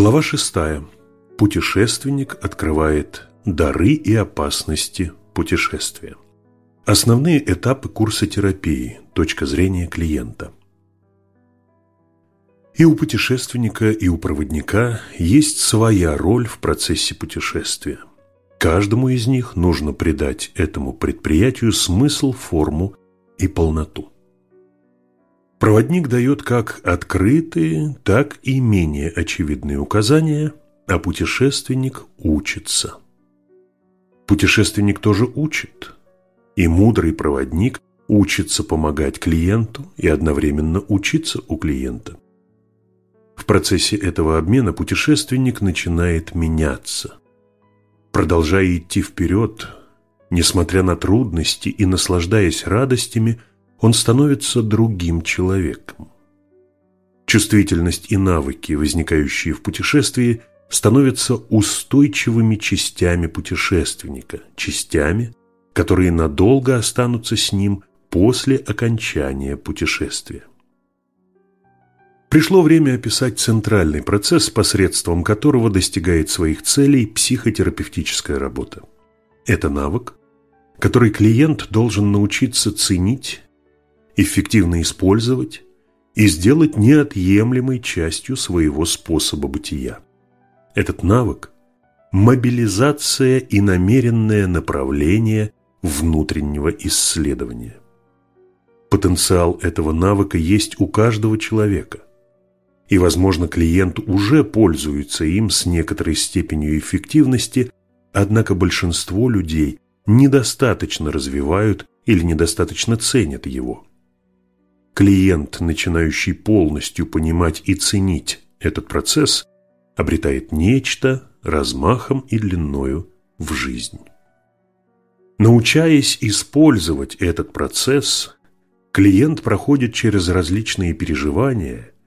Глава 6. Путешественник открывает дары и опасности путешествия. Основные этапы курса терапии. Точка зрения клиента. И у путешественника, и у проводника есть своя роль в процессе путешествия. Каждому из них нужно придать этому предприятию смысл, форму и полноту. Проводник дает как открытые, так и менее очевидные указания, а путешественник учится. Путешественник тоже учит, и мудрый проводник учится помогать клиенту и одновременно учиться у клиента. В процессе этого обмена путешественник начинает меняться – Продолжая идти вперед, несмотря на трудности и наслаждаясь радостями, он становится другим человеком. Чувствительность и навыки, возникающие в путешествии, становятся устойчивыми частями путешественника, частями, которые надолго останутся с ним после окончания путешествия. Пришло время описать центральный процесс, посредством которого достигает своих целей психотерапевтическая работа. Это навык, который клиент должен научиться ценить, эффективно использовать и сделать неотъемлемой частью своего способа бытия. Этот навык – мобилизация и намеренное направление внутреннего исследования. Потенциал этого навыка есть у каждого человека и, возможно, клиент уже пользуется им с некоторой степенью эффективности, однако большинство людей недостаточно развивают или недостаточно ценят его. Клиент, начинающий полностью понимать и ценить этот процесс, обретает нечто размахом и длиною в жизнь. Научаясь использовать этот процесс, клиент проходит через различные переживания –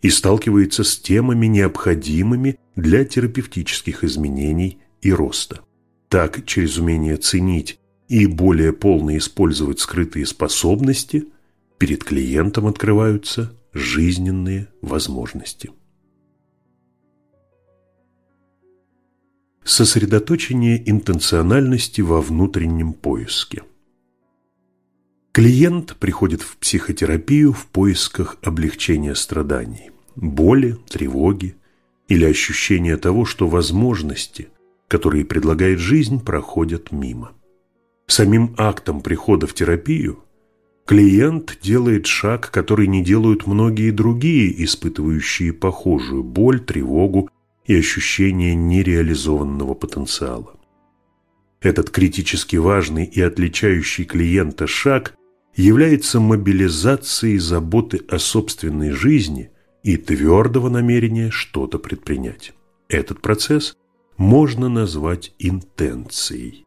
и сталкивается с темами, необходимыми для терапевтических изменений и роста. Так, через умение ценить и более полно использовать скрытые способности, перед клиентом открываются жизненные возможности. Сосредоточение интенциональности во внутреннем поиске. Клиент приходит в психотерапию в поисках облегчения страданий, боли, тревоги или ощущения того, что возможности, которые предлагает жизнь, проходят мимо. Самим актом прихода в терапию клиент делает шаг, который не делают многие другие, испытывающие похожую боль, тревогу и ощущение нереализованного потенциала. Этот критически важный и отличающий клиента шаг является мобилизацией заботы о собственной жизни и твердого намерения что-то предпринять. Этот процесс можно назвать интенцией.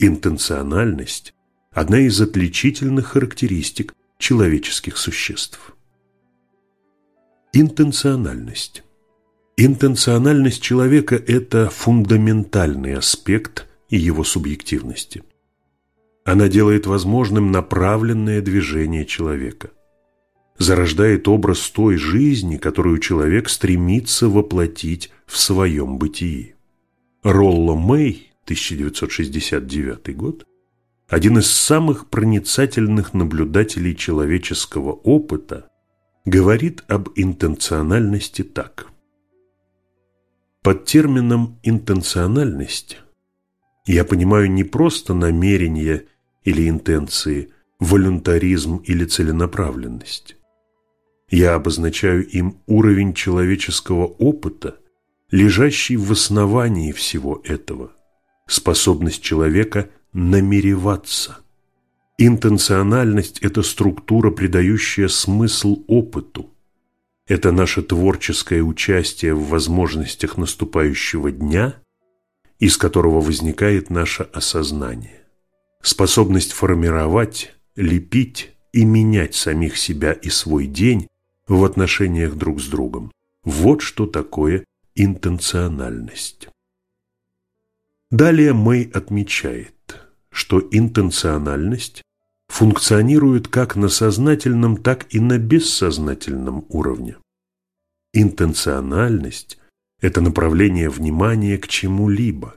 Интенциональность – одна из отличительных характеристик человеческих существ. Интенциональность. Интенциональность человека – это фундаментальный аспект его субъективности – она делает возможным направленное движение человека. Зарождает образ той жизни, которую человек стремится воплотить в своем бытии. Ролло Мэй, 1969 год, один из самых проницательных наблюдателей человеческого опыта, говорит об интенциональности так. Под термином «интенциональность» я понимаю не просто намерение или интенции, волюнтаризм или целенаправленность. Я обозначаю им уровень человеческого опыта, лежащий в основании всего этого, способность человека намереваться. Интенциональность – это структура, придающая смысл опыту. Это наше творческое участие в возможностях наступающего дня, из которого возникает наше осознание способность формировать, лепить и менять самих себя и свой день в отношениях друг с другом. Вот что такое интенциональность. Далее Мэй отмечает, что интенциональность функционирует как на сознательном, так и на бессознательном уровне. Интенциональность – Это направление внимания к чему-либо.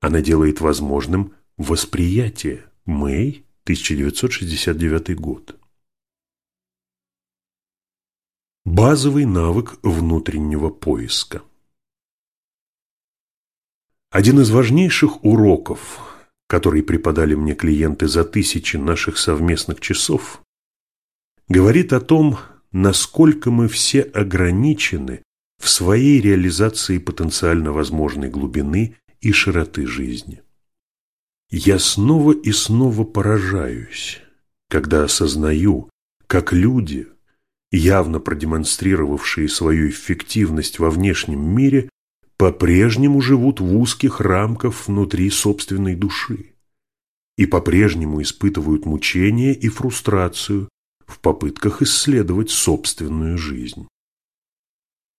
Она делает возможным восприятие. Мэй, 1969 год. Базовый навык внутреннего поиска. Один из важнейших уроков, который преподали мне клиенты за тысячи наших совместных часов, говорит о том, насколько мы все ограничены в своей реализации потенциально возможной глубины и широты жизни. Я снова и снова поражаюсь, когда осознаю, как люди, явно продемонстрировавшие свою эффективность во внешнем мире, по-прежнему живут в узких рамках внутри собственной души и по-прежнему испытывают мучения и фрустрацию в попытках исследовать собственную жизнь.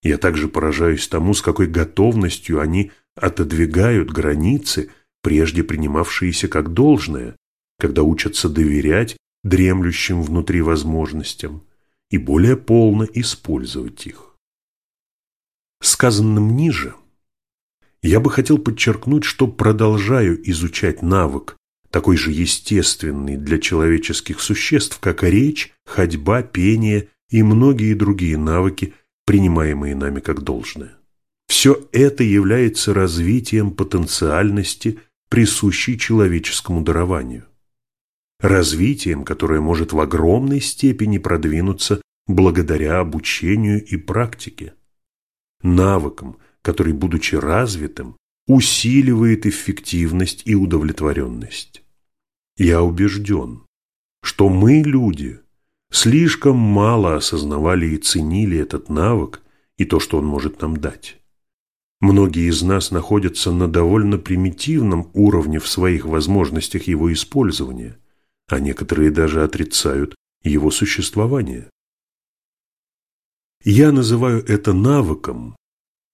Я также поражаюсь тому, с какой готовностью они отодвигают границы, прежде принимавшиеся как должное, когда учатся доверять дремлющим внутри возможностям и более полно использовать их. Сказанным ниже, я бы хотел подчеркнуть, что продолжаю изучать навык, такой же естественный для человеческих существ, как речь, ходьба, пение и многие другие навыки, принимаемые нами как должное. Все это является развитием потенциальности, присущей человеческому дарованию. Развитием, которое может в огромной степени продвинуться благодаря обучению и практике. Навыком, который, будучи развитым, усиливает эффективность и удовлетворенность. Я убежден, что мы, люди, слишком мало осознавали и ценили этот навык и то, что он может нам дать. Многие из нас находятся на довольно примитивном уровне в своих возможностях его использования, а некоторые даже отрицают его существование. Я называю это навыком,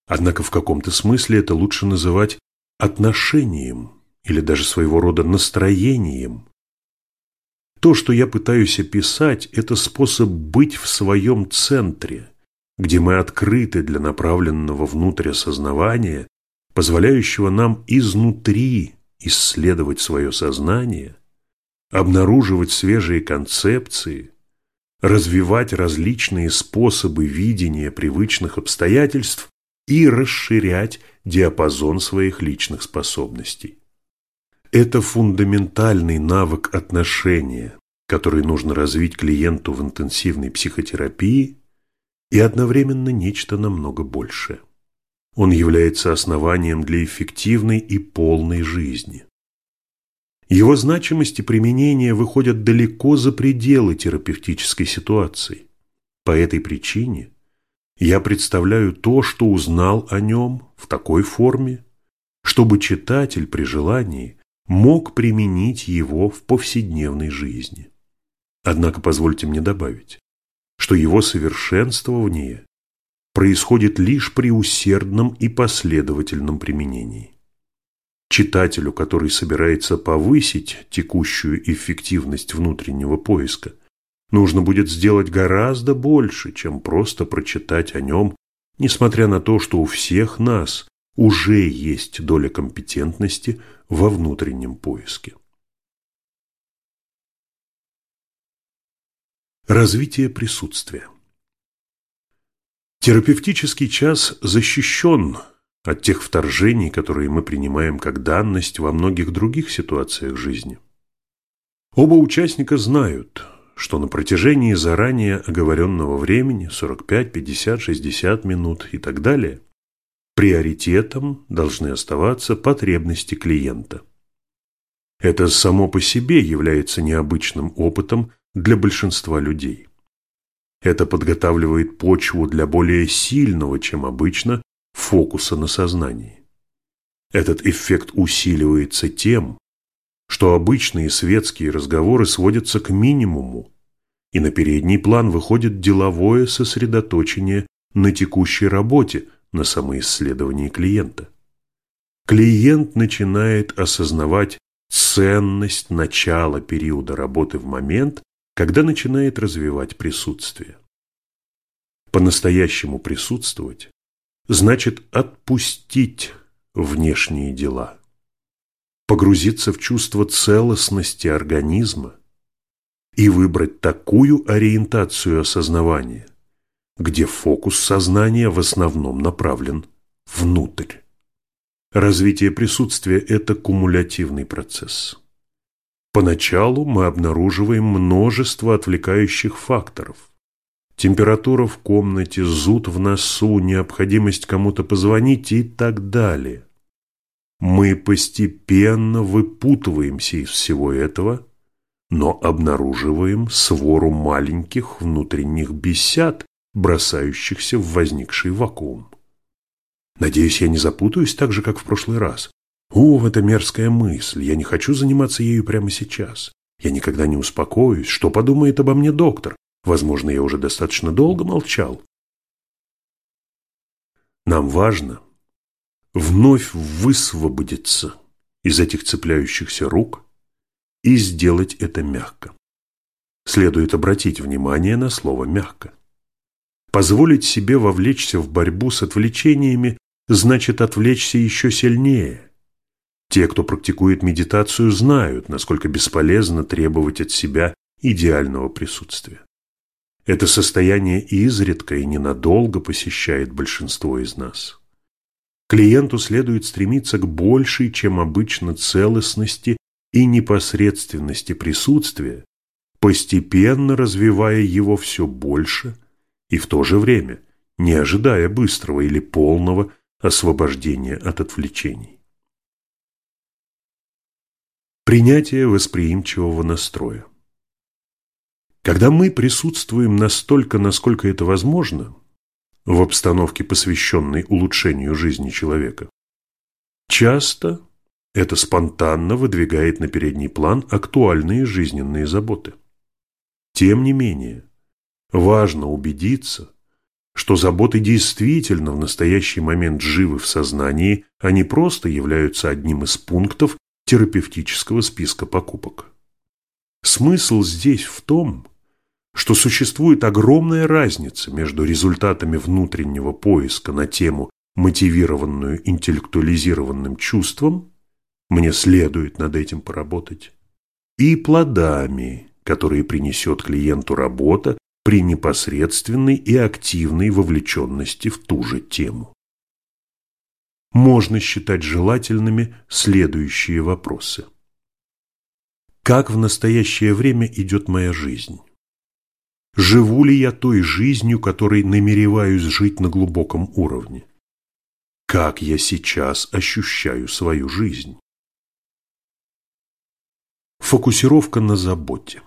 однако в каком-то смысле это лучше называть отношением или даже своего рода настроением. То, что я пытаюсь описать, это способ быть в своем центре – где мы открыты для направленного внутрь осознавания, позволяющего нам изнутри исследовать свое сознание, обнаруживать свежие концепции, развивать различные способы видения привычных обстоятельств и расширять диапазон своих личных способностей. Это фундаментальный навык отношения, который нужно развить клиенту в интенсивной психотерапии и одновременно нечто намного большее. Он является основанием для эффективной и полной жизни. Его значимость и применение выходят далеко за пределы терапевтической ситуации. По этой причине я представляю то, что узнал о нем в такой форме, чтобы читатель при желании мог применить его в повседневной жизни. Однако позвольте мне добавить, что его совершенствование происходит лишь при усердном и последовательном применении. Читателю, который собирается повысить текущую эффективность внутреннего поиска, нужно будет сделать гораздо больше, чем просто прочитать о нем, несмотря на то, что у всех нас уже есть доля компетентности во внутреннем поиске. Развитие присутствия. Терапевтический час защищен от тех вторжений, которые мы принимаем как данность во многих других ситуациях жизни. Оба участника знают, что на протяжении заранее оговоренного времени 45, 50, 60 минут и так далее приоритетом должны оставаться потребности клиента. Это само по себе является необычным опытом для большинства людей. Это подготавливает почву для более сильного, чем обычно, фокуса на сознании. Этот эффект усиливается тем, что обычные светские разговоры сводятся к минимуму, и на передний план выходит деловое сосредоточение на текущей работе, на самоисследовании клиента. Клиент начинает осознавать ценность начала периода работы в момент, когда начинает развивать присутствие. По-настоящему присутствовать значит отпустить внешние дела, погрузиться в чувство целостности организма и выбрать такую ориентацию осознавания, где фокус сознания в основном направлен внутрь. Развитие присутствия – это кумулятивный процесс. Поначалу мы обнаруживаем множество отвлекающих факторов. Температура в комнате, зуд в носу, необходимость кому-то позвонить и так далее. Мы постепенно выпутываемся из всего этого, но обнаруживаем свору маленьких внутренних бесят, бросающихся в возникший вакуум. Надеюсь, я не запутаюсь так же, как в прошлый раз. О, это мерзкая мысль, я не хочу заниматься ею прямо сейчас. Я никогда не успокоюсь, что подумает обо мне доктор. Возможно, я уже достаточно долго молчал. Нам важно вновь высвободиться из этих цепляющихся рук и сделать это мягко. Следует обратить внимание на слово «мягко». Позволить себе вовлечься в борьбу с отвлечениями значит отвлечься еще сильнее. Те, кто практикует медитацию, знают, насколько бесполезно требовать от себя идеального присутствия. Это состояние изредка и ненадолго посещает большинство из нас. Клиенту следует стремиться к большей, чем обычно, целостности и непосредственности присутствия, постепенно развивая его все больше и в то же время не ожидая быстрого или полного освобождения от отвлечений. Принятие восприимчивого настроя. Когда мы присутствуем настолько, насколько это возможно, в обстановке, посвященной улучшению жизни человека, часто это спонтанно выдвигает на передний план актуальные жизненные заботы. Тем не менее, важно убедиться, что заботы действительно в настоящий момент живы в сознании, а не просто являются одним из пунктов терапевтического списка покупок. Смысл здесь в том, что существует огромная разница между результатами внутреннего поиска на тему, мотивированную интеллектуализированным чувством, мне следует над этим поработать, и плодами, которые принесет клиенту работа, при непосредственной и активной вовлеченности в ту же тему. Можно считать желательными следующие вопросы. Как в настоящее время идет моя жизнь? Живу ли я той жизнью, которой намереваюсь жить на глубоком уровне? Как я сейчас ощущаю свою жизнь? Фокусировка на заботе.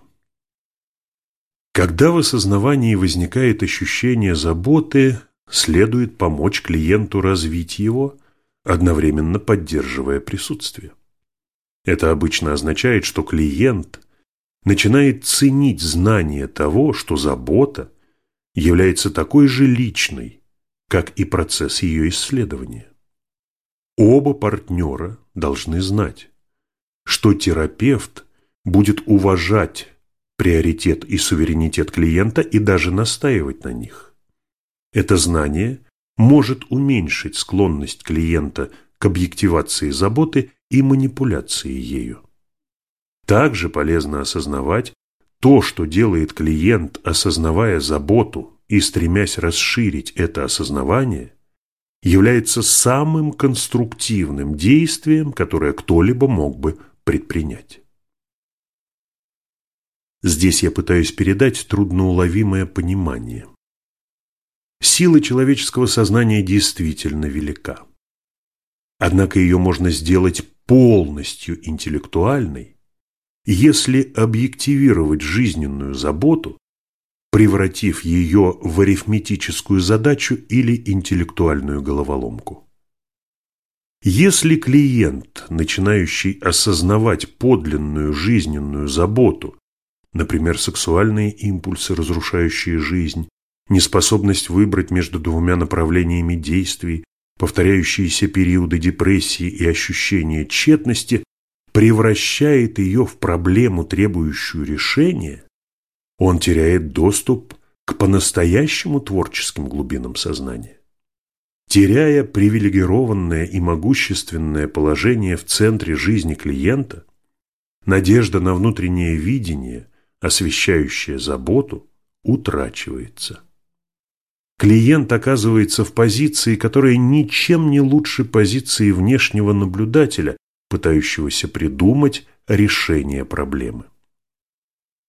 Когда в осознавании возникает ощущение заботы, следует помочь клиенту развить его, одновременно поддерживая присутствие. Это обычно означает, что клиент начинает ценить знание того, что забота является такой же личной, как и процесс ее исследования. Оба партнера должны знать, что терапевт будет уважать приоритет и суверенитет клиента и даже настаивать на них. Это знание может уменьшить склонность клиента к объективации заботы и манипуляции ею. Также полезно осознавать то, что делает клиент, осознавая заботу и стремясь расширить это осознавание, является самым конструктивным действием, которое кто-либо мог бы предпринять. Здесь я пытаюсь передать трудноуловимое понимание. Сила человеческого сознания действительно велика. Однако ее можно сделать полностью интеллектуальной, если объективировать жизненную заботу, превратив ее в арифметическую задачу или интеллектуальную головоломку. Если клиент, начинающий осознавать подлинную жизненную заботу, например, сексуальные импульсы, разрушающие жизнь, неспособность выбрать между двумя направлениями действий, повторяющиеся периоды депрессии и ощущение тщетности, превращает ее в проблему, требующую решения, он теряет доступ к по-настоящему творческим глубинам сознания. теряя привилегированное и могущественное положение в центре жизни клиента, надежда на внутреннее видение, освещающее заботу, утрачивается. Клиент оказывается в позиции, которая ничем не лучше позиции внешнего наблюдателя, пытающегося придумать решение проблемы.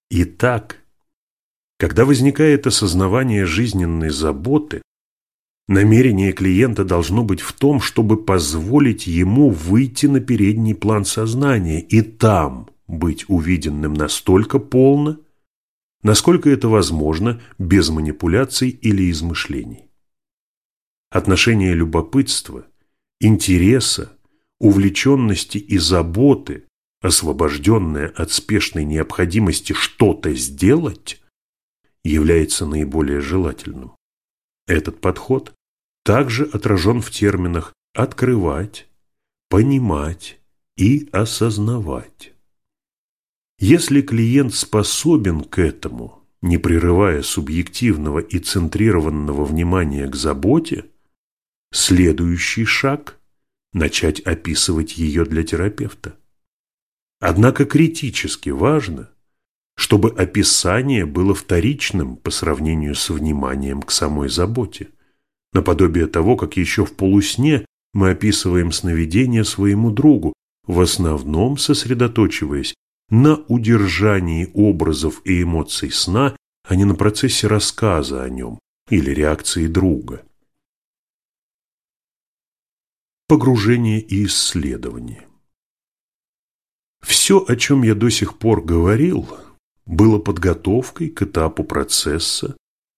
Итак, когда возникает осознавание жизненной заботы, намерение клиента должно быть в том, чтобы позволить ему выйти на передний план сознания и там быть увиденным настолько полно, насколько это возможно без манипуляций или измышлений. Отношение любопытства, интереса, увлеченности и заботы, освобожденное от спешной необходимости что-то сделать, является наиболее желательным. Этот подход также отражен в терминах «открывать», «понимать» и «осознавать». Если клиент способен к этому, не прерывая субъективного и центрированного внимания к заботе, следующий шаг – начать описывать ее для терапевта. Однако критически важно, чтобы описание было вторичным по сравнению с вниманием к самой заботе, наподобие того, как еще в полусне мы описываем сновидение своему другу, в основном сосредоточиваясь на удержании образов и эмоций сна, а не на процессе рассказа о нем или реакции друга. Погружение и исследование Все, о чем я до сих пор говорил, было подготовкой к этапу процесса,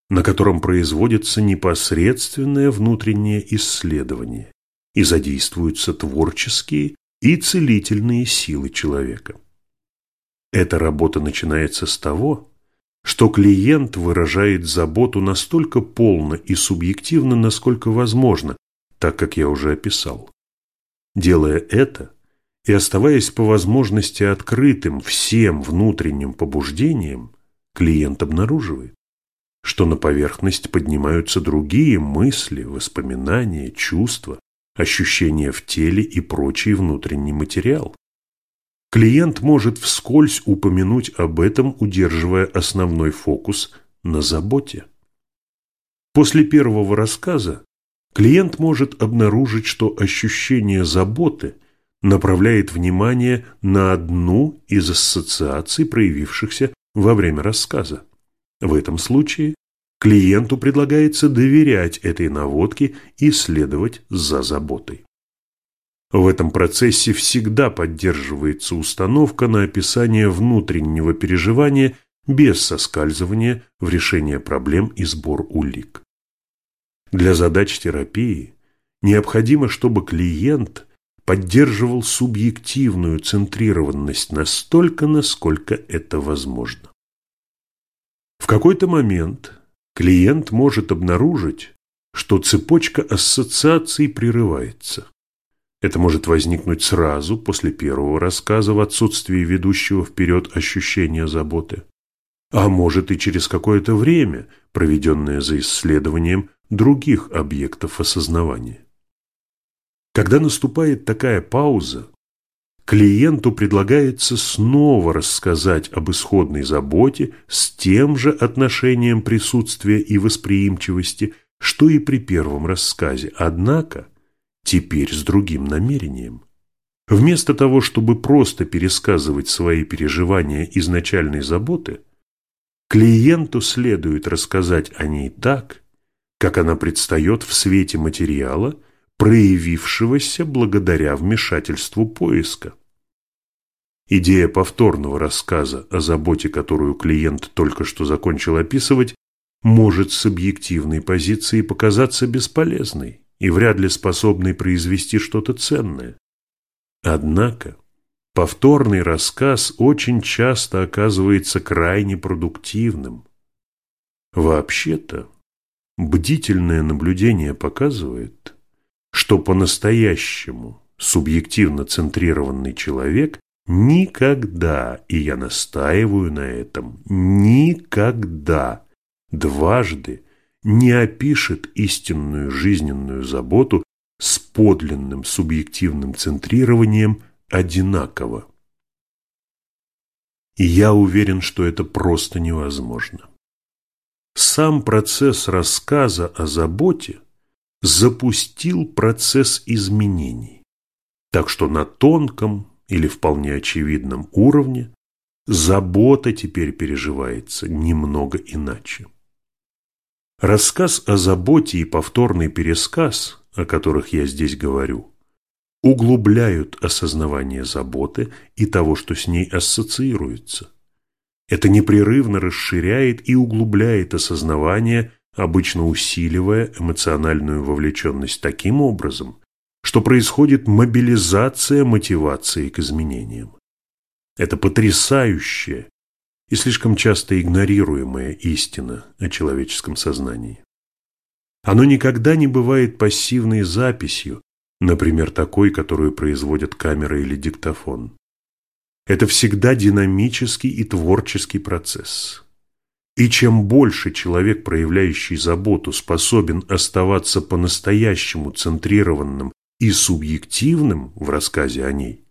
на котором производится непосредственное внутреннее исследование и задействуются творческие и целительные силы человека. Эта работа начинается с того, что клиент выражает заботу настолько полно и субъективно, насколько возможно, так как я уже описал. Делая это и оставаясь по возможности открытым всем внутренним побуждениям, клиент обнаруживает, что на поверхность поднимаются другие мысли, воспоминания, чувства, ощущения в теле и прочий внутренний материал. Клиент может вскользь упомянуть об этом, удерживая основной фокус на заботе. После первого рассказа клиент может обнаружить, что ощущение заботы направляет внимание на одну из ассоциаций, проявившихся во время рассказа. В этом случае клиенту предлагается доверять этой наводке и следовать за заботой. В этом процессе всегда поддерживается установка на описание внутреннего переживания без соскальзывания в решение проблем и сбор улик. Для задач терапии необходимо, чтобы клиент поддерживал субъективную центрированность настолько, насколько это возможно. В какой-то момент клиент может обнаружить, что цепочка ассоциаций прерывается. Это может возникнуть сразу после первого рассказа в отсутствии ведущего вперед ощущения заботы. А может и через какое-то время, проведенное за исследованием других объектов осознавания. Когда наступает такая пауза, клиенту предлагается снова рассказать об исходной заботе с тем же отношением присутствия и восприимчивости, что и при первом рассказе. Однако теперь с другим намерением. Вместо того, чтобы просто пересказывать свои переживания изначальной заботы, клиенту следует рассказать о ней так, как она предстает в свете материала, проявившегося благодаря вмешательству поиска. Идея повторного рассказа о заботе, которую клиент только что закончил описывать, может с объективной позиции показаться бесполезной и вряд ли способный произвести что-то ценное. Однако повторный рассказ очень часто оказывается крайне продуктивным. Вообще-то, бдительное наблюдение показывает, что по-настоящему субъективно центрированный человек никогда, и я настаиваю на этом, никогда дважды не опишет истинную жизненную заботу с подлинным субъективным центрированием одинаково. И я уверен, что это просто невозможно. Сам процесс рассказа о заботе запустил процесс изменений, так что на тонком или вполне очевидном уровне забота теперь переживается немного иначе. Рассказ о заботе и повторный пересказ, о которых я здесь говорю, углубляют осознавание заботы и того, что с ней ассоциируется. Это непрерывно расширяет и углубляет осознавание, обычно усиливая эмоциональную вовлеченность таким образом, что происходит мобилизация мотивации к изменениям. Это потрясающее и слишком часто игнорируемая истина о человеческом сознании. Оно никогда не бывает пассивной записью, например, такой, которую производят камера или диктофон. Это всегда динамический и творческий процесс. И чем больше человек, проявляющий заботу, способен оставаться по-настоящему центрированным и субъективным в рассказе о ней,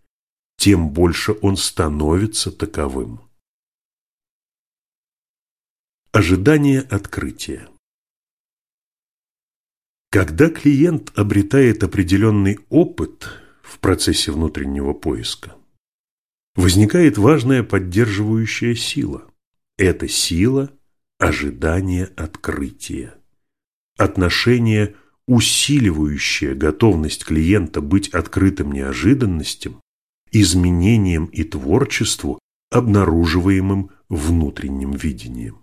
тем больше он становится таковым. Ожидание открытия Когда клиент обретает определенный опыт в процессе внутреннего поиска, возникает важная поддерживающая сила. Эта сила – ожидание открытия. Отношение, усиливающее готовность клиента быть открытым неожиданностям, изменениям и творчеству, обнаруживаемым внутренним видением.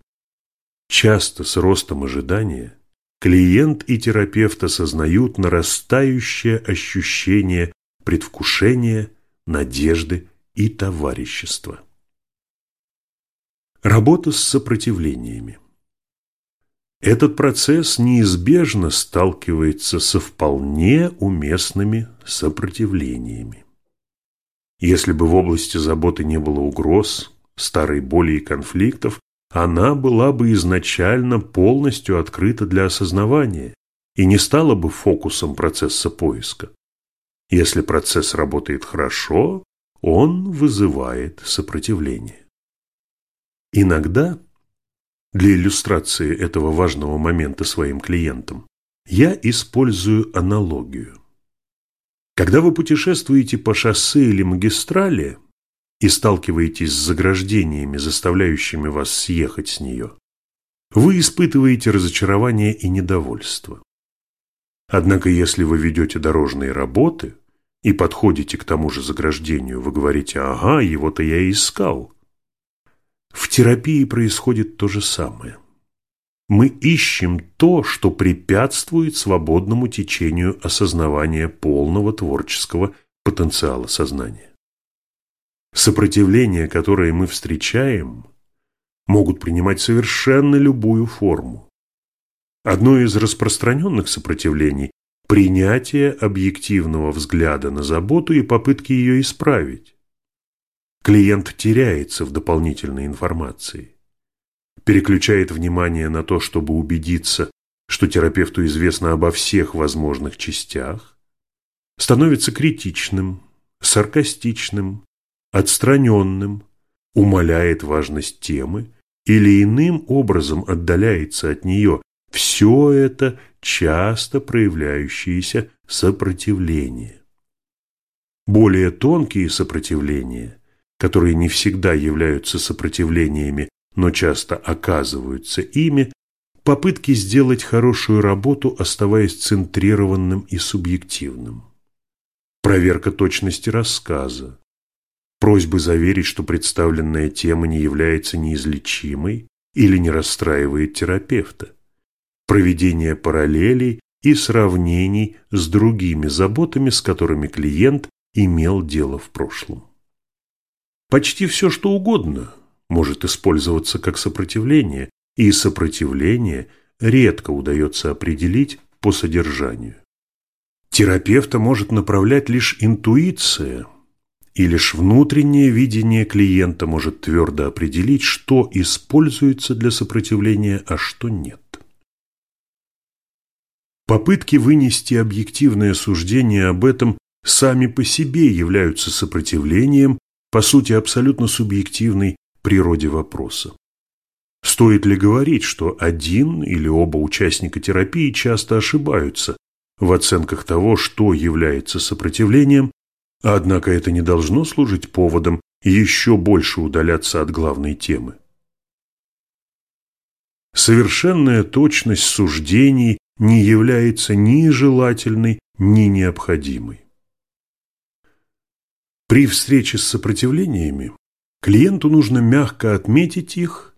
Часто с ростом ожидания клиент и терапевт осознают нарастающее ощущение предвкушения, надежды и товарищества. Работа с сопротивлениями. Этот процесс неизбежно сталкивается со вполне уместными сопротивлениями. Если бы в области заботы не было угроз, старой боли и конфликтов, она была бы изначально полностью открыта для осознавания и не стала бы фокусом процесса поиска. Если процесс работает хорошо, он вызывает сопротивление. Иногда, для иллюстрации этого важного момента своим клиентам, я использую аналогию. Когда вы путешествуете по шоссе или магистрали, и сталкиваетесь с заграждениями, заставляющими вас съехать с нее, вы испытываете разочарование и недовольство. Однако, если вы ведете дорожные работы и подходите к тому же заграждению, вы говорите «Ага, его-то я и искал». В терапии происходит то же самое. Мы ищем то, что препятствует свободному течению осознавания полного творческого потенциала сознания. Сопротивления, которые мы встречаем, могут принимать совершенно любую форму. Одно из распространенных сопротивлений – принятие объективного взгляда на заботу и попытки ее исправить. Клиент теряется в дополнительной информации, переключает внимание на то, чтобы убедиться, что терапевту известно обо всех возможных частях, становится критичным, саркастичным, отстраненным, умаляет важность темы или иным образом отдаляется от нее, все это часто проявляющееся сопротивление. Более тонкие сопротивления, которые не всегда являются сопротивлениями, но часто оказываются ими, попытки сделать хорошую работу, оставаясь центрированным и субъективным. Проверка точности рассказа, просьбы заверить, что представленная тема не является неизлечимой или не расстраивает терапевта, проведение параллелей и сравнений с другими заботами, с которыми клиент имел дело в прошлом. Почти все, что угодно, может использоваться как сопротивление, и сопротивление редко удается определить по содержанию. Терапевта может направлять лишь интуиция – и лишь внутреннее видение клиента может твердо определить, что используется для сопротивления, а что нет. Попытки вынести объективное суждение об этом сами по себе являются сопротивлением, по сути, абсолютно субъективной природе вопроса. Стоит ли говорить, что один или оба участника терапии часто ошибаются в оценках того, что является сопротивлением, однако это не должно служить поводом еще больше удаляться от главной темы. Совершенная точность суждений не является ни желательной, ни необходимой. При встрече с сопротивлениями клиенту нужно мягко отметить их,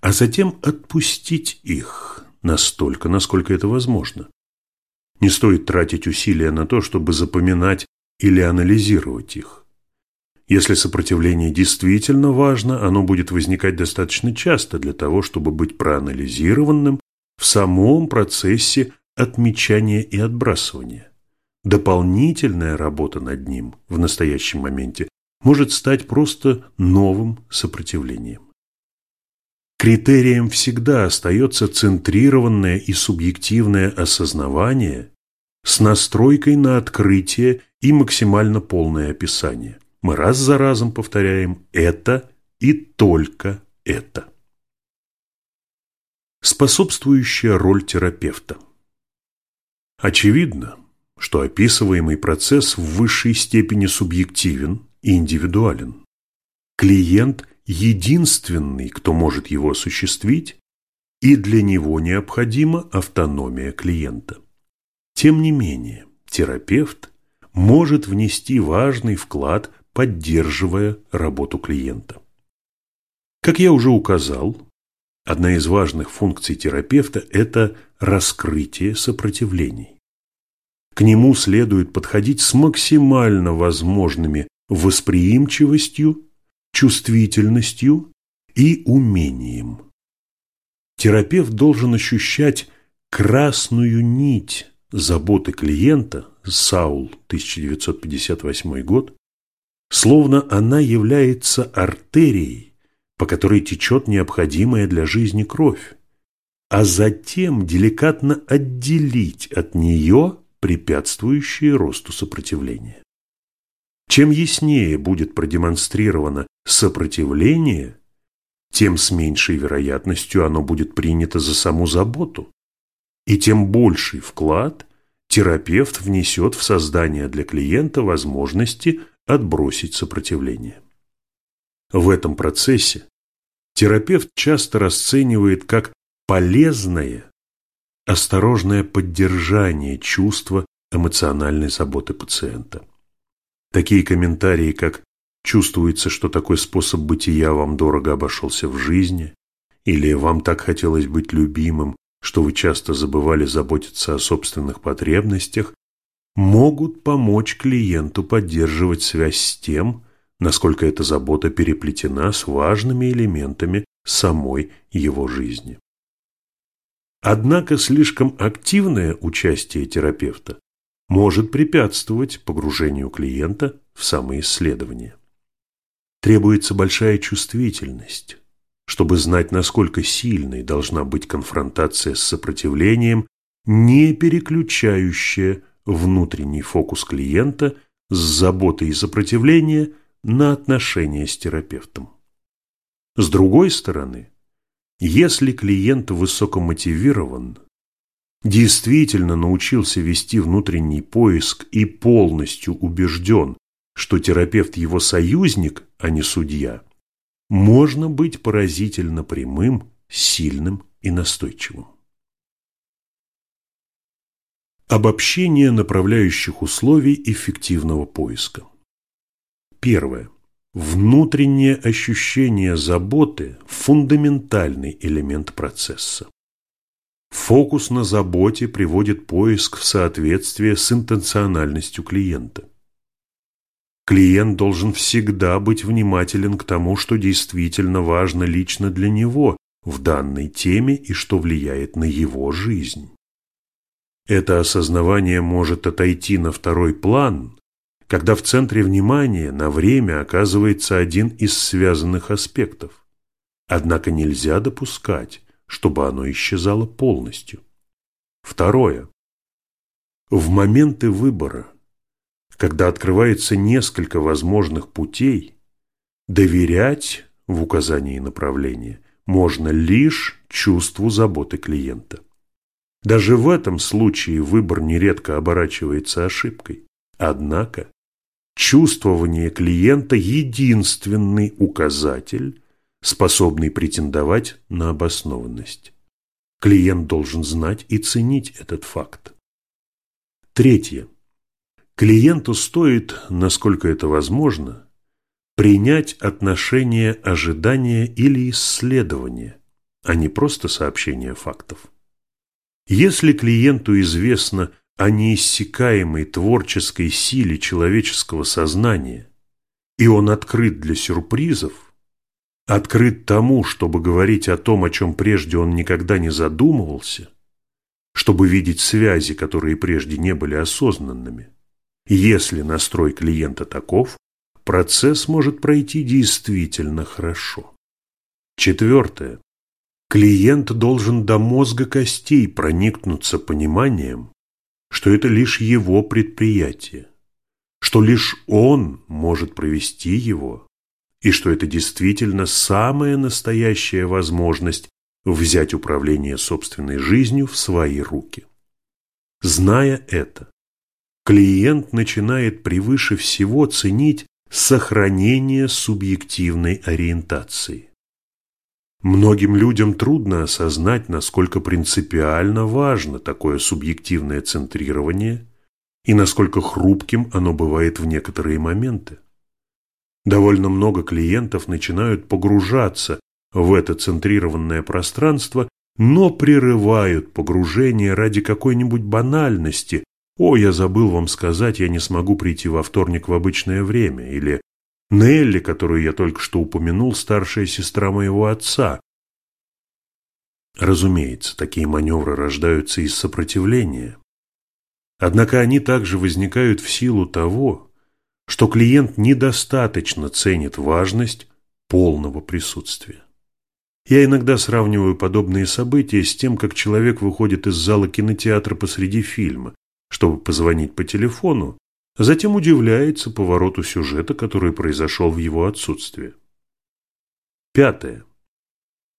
а затем отпустить их настолько, насколько это возможно. Не стоит тратить усилия на то, чтобы запоминать или анализировать их. Если сопротивление действительно важно, оно будет возникать достаточно часто для того, чтобы быть проанализированным в самом процессе отмечания и отбрасывания. Дополнительная работа над ним в настоящем моменте может стать просто новым сопротивлением. Критерием всегда остается центрированное и субъективное осознавание с настройкой на открытие и максимально полное описание. Мы раз за разом повторяем «это» и «только это». Способствующая роль терапевта. Очевидно, что описываемый процесс в высшей степени субъективен и индивидуален. Клиент – единственный, кто может его осуществить, и для него необходима автономия клиента. Тем не менее, терапевт может внести важный вклад, поддерживая работу клиента. Как я уже указал, Одна из важных функций терапевта – это раскрытие сопротивлений. К нему следует подходить с максимально возможными восприимчивостью, чувствительностью и умением. Терапевт должен ощущать красную нить заботы клиента, Саул, 1958 год, словно она является артерией, по которой течет необходимая для жизни кровь, а затем деликатно отделить от нее препятствующие росту сопротивления. Чем яснее будет продемонстрировано сопротивление, тем с меньшей вероятностью оно будет принято за саму заботу, и тем больший вклад терапевт внесет в создание для клиента возможности отбросить сопротивление. В этом процессе терапевт часто расценивает как полезное, осторожное поддержание чувства эмоциональной заботы пациента. Такие комментарии, как «чувствуется, что такой способ бытия вам дорого обошелся в жизни», или «вам так хотелось быть любимым, что вы часто забывали заботиться о собственных потребностях», могут помочь клиенту поддерживать связь с тем, насколько эта забота переплетена с важными элементами самой его жизни. Однако слишком активное участие терапевта может препятствовать погружению клиента в самоисследование. Требуется большая чувствительность, чтобы знать, насколько сильной должна быть конфронтация с сопротивлением, не переключающая внутренний фокус клиента с заботой и сопротивления – на отношения с терапевтом. С другой стороны, если клиент высокомотивирован, действительно научился вести внутренний поиск и полностью убежден, что терапевт его союзник, а не судья, можно быть поразительно прямым, сильным и настойчивым. Обобщение направляющих условий эффективного поиска. Первое. Внутреннее ощущение заботы – фундаментальный элемент процесса. Фокус на заботе приводит поиск в соответствие с интенциональностью клиента. Клиент должен всегда быть внимателен к тому, что действительно важно лично для него в данной теме и что влияет на его жизнь. Это осознавание может отойти на второй план, когда в центре внимания на время оказывается один из связанных аспектов. Однако нельзя допускать, чтобы оно исчезало полностью. Второе. В моменты выбора, когда открывается несколько возможных путей, доверять в указании направления можно лишь чувству заботы клиента. Даже в этом случае выбор нередко оборачивается ошибкой. Однако чувствование клиента – единственный указатель, способный претендовать на обоснованность. Клиент должен знать и ценить этот факт. Третье. Клиенту стоит, насколько это возможно, принять отношение ожидания или исследования, а не просто сообщение фактов. Если клиенту известно о неиссякаемой творческой силе человеческого сознания, и он открыт для сюрпризов, открыт тому, чтобы говорить о том, о чем прежде он никогда не задумывался, чтобы видеть связи, которые прежде не были осознанными. Если настрой клиента таков, процесс может пройти действительно хорошо. Четвертое. Клиент должен до мозга костей проникнуться пониманием, что это лишь его предприятие, что лишь он может провести его, и что это действительно самая настоящая возможность взять управление собственной жизнью в свои руки. Зная это, клиент начинает превыше всего ценить сохранение субъективной ориентации. Многим людям трудно осознать, насколько принципиально важно такое субъективное центрирование и насколько хрупким оно бывает в некоторые моменты. Довольно много клиентов начинают погружаться в это центрированное пространство, но прерывают погружение ради какой-нибудь банальности. «О, я забыл вам сказать, я не смогу прийти во вторник в обычное время» или Нелли, которую я только что упомянул, старшая сестра моего отца. Разумеется, такие маневры рождаются из сопротивления. Однако они также возникают в силу того, что клиент недостаточно ценит важность полного присутствия. Я иногда сравниваю подобные события с тем, как человек выходит из зала кинотеатра посреди фильма, чтобы позвонить по телефону, Затем удивляется повороту сюжета, который произошел в его отсутствие. Пятое.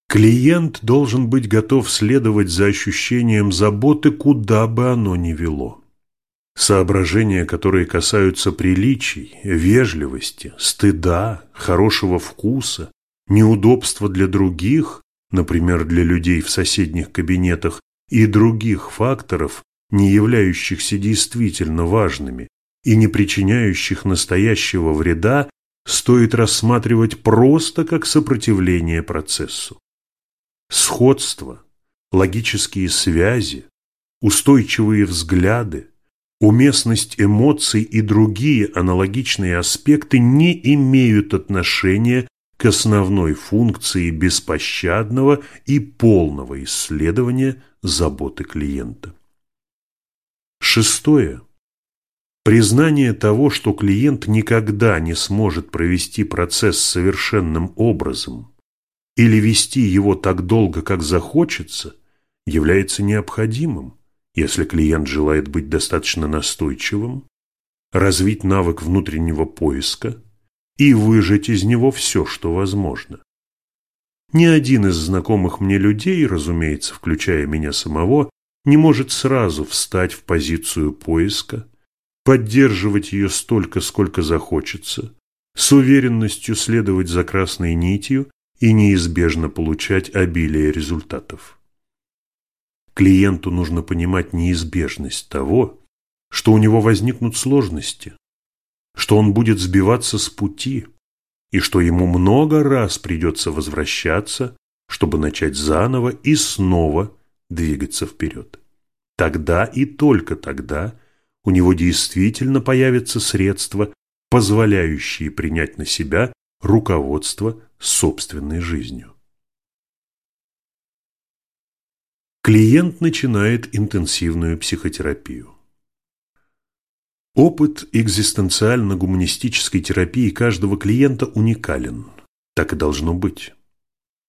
Клиент должен быть готов следовать за ощущением заботы, куда бы оно ни вело. Соображения, которые касаются приличий, вежливости, стыда, хорошего вкуса, неудобства для других, например, для людей в соседних кабинетах, и других факторов, не являющихся действительно важными, и не причиняющих настоящего вреда, стоит рассматривать просто как сопротивление процессу. Сходство, логические связи, устойчивые взгляды, уместность эмоций и другие аналогичные аспекты не имеют отношения к основной функции беспощадного и полного исследования заботы клиента. Шестое. Признание того, что клиент никогда не сможет провести процесс совершенным образом или вести его так долго, как захочется, является необходимым, если клиент желает быть достаточно настойчивым, развить навык внутреннего поиска и выжать из него все, что возможно. Ни один из знакомых мне людей, разумеется, включая меня самого, не может сразу встать в позицию поиска, поддерживать ее столько, сколько захочется, с уверенностью следовать за красной нитью и неизбежно получать обилие результатов. Клиенту нужно понимать неизбежность того, что у него возникнут сложности, что он будет сбиваться с пути и что ему много раз придется возвращаться, чтобы начать заново и снова двигаться вперед. Тогда и только тогда – у него действительно появятся средства, позволяющие принять на себя руководство собственной жизнью. Клиент начинает интенсивную психотерапию. Опыт экзистенциально-гуманистической терапии каждого клиента уникален. Так и должно быть.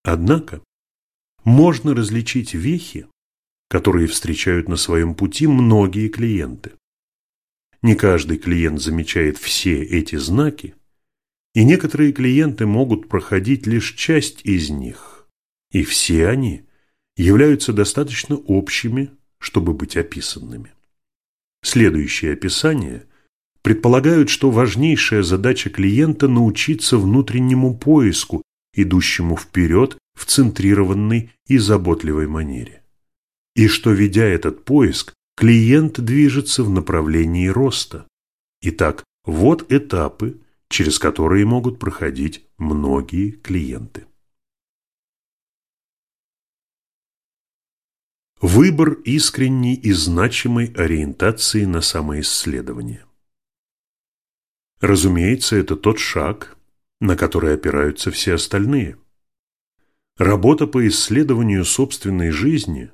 Однако можно различить вехи, которые встречают на своем пути многие клиенты. Не каждый клиент замечает все эти знаки, и некоторые клиенты могут проходить лишь часть из них, и все они являются достаточно общими, чтобы быть описанными. Следующие описания предполагают, что важнейшая задача клиента – научиться внутреннему поиску, идущему вперед в центрированной и заботливой манере. И что, ведя этот поиск, клиент движется в направлении роста. Итак, вот этапы, через которые могут проходить многие клиенты. Выбор искренней и значимой ориентации на самоисследование. Разумеется, это тот шаг, на который опираются все остальные. Работа по исследованию собственной жизни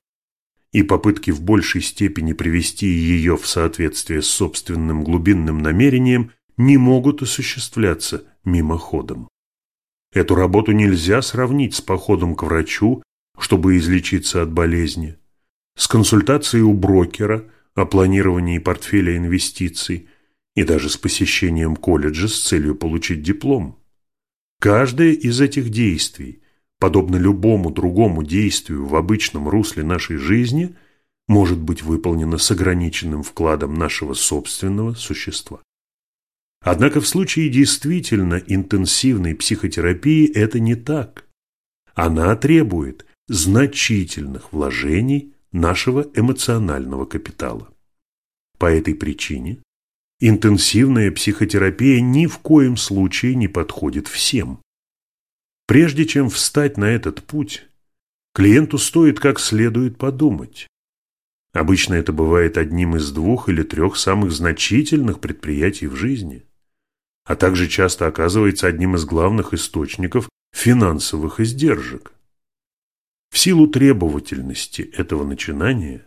и попытки в большей степени привести ее в соответствие с собственным глубинным намерением не могут осуществляться мимоходом. Эту работу нельзя сравнить с походом к врачу, чтобы излечиться от болезни, с консультацией у брокера о планировании портфеля инвестиций и даже с посещением колледжа с целью получить диплом. Каждое из этих действий, подобно любому другому действию в обычном русле нашей жизни, может быть выполнено с ограниченным вкладом нашего собственного существа. Однако в случае действительно интенсивной психотерапии это не так. Она требует значительных вложений нашего эмоционального капитала. По этой причине интенсивная психотерапия ни в коем случае не подходит всем. Прежде чем встать на этот путь, клиенту стоит как следует подумать. Обычно это бывает одним из двух или трех самых значительных предприятий в жизни, а также часто оказывается одним из главных источников финансовых издержек. В силу требовательности этого начинания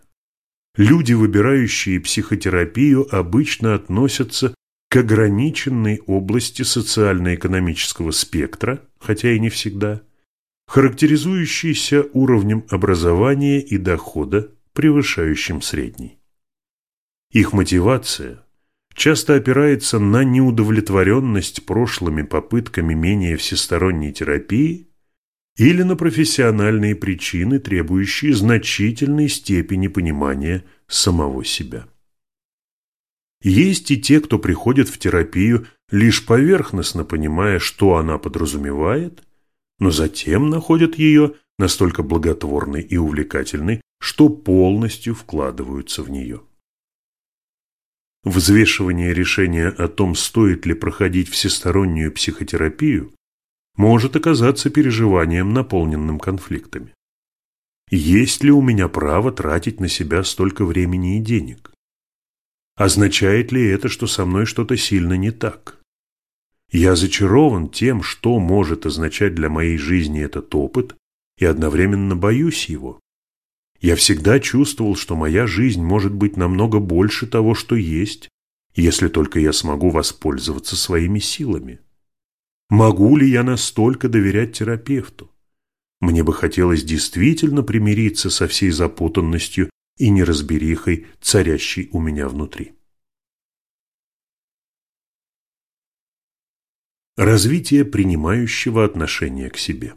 люди, выбирающие психотерапию, обычно относятся к ограниченной области социально-экономического спектра, хотя и не всегда, характеризующейся уровнем образования и дохода, превышающим средний. Их мотивация часто опирается на неудовлетворенность прошлыми попытками менее всесторонней терапии или на профессиональные причины, требующие значительной степени понимания самого себя. Есть и те, кто приходит в терапию, лишь поверхностно понимая, что она подразумевает, но затем находят ее настолько благотворной и увлекательной, что полностью вкладываются в нее. Взвешивание решения о том, стоит ли проходить всестороннюю психотерапию, может оказаться переживанием, наполненным конфликтами. Есть ли у меня право тратить на себя столько времени и денег? Означает ли это, что со мной что-то сильно не так? Я зачарован тем, что может означать для моей жизни этот опыт, и одновременно боюсь его. Я всегда чувствовал, что моя жизнь может быть намного больше того, что есть, если только я смогу воспользоваться своими силами. Могу ли я настолько доверять терапевту? Мне бы хотелось действительно примириться со всей запутанностью и неразберихой, царящей у меня внутри. Развитие принимающего отношения к себе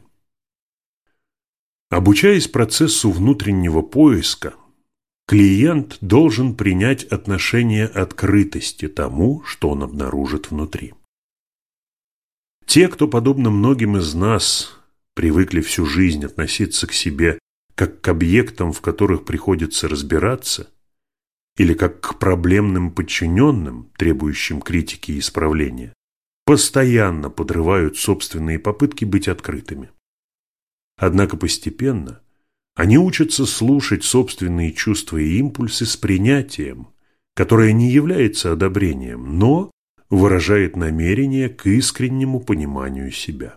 Обучаясь процессу внутреннего поиска, клиент должен принять отношение открытости тому, что он обнаружит внутри. Те, кто, подобно многим из нас, привыкли всю жизнь относиться к себе как к объектам, в которых приходится разбираться, или как к проблемным подчиненным, требующим критики и исправления, постоянно подрывают собственные попытки быть открытыми. Однако постепенно они учатся слушать собственные чувства и импульсы с принятием, которое не является одобрением, но выражает намерение к искреннему пониманию себя.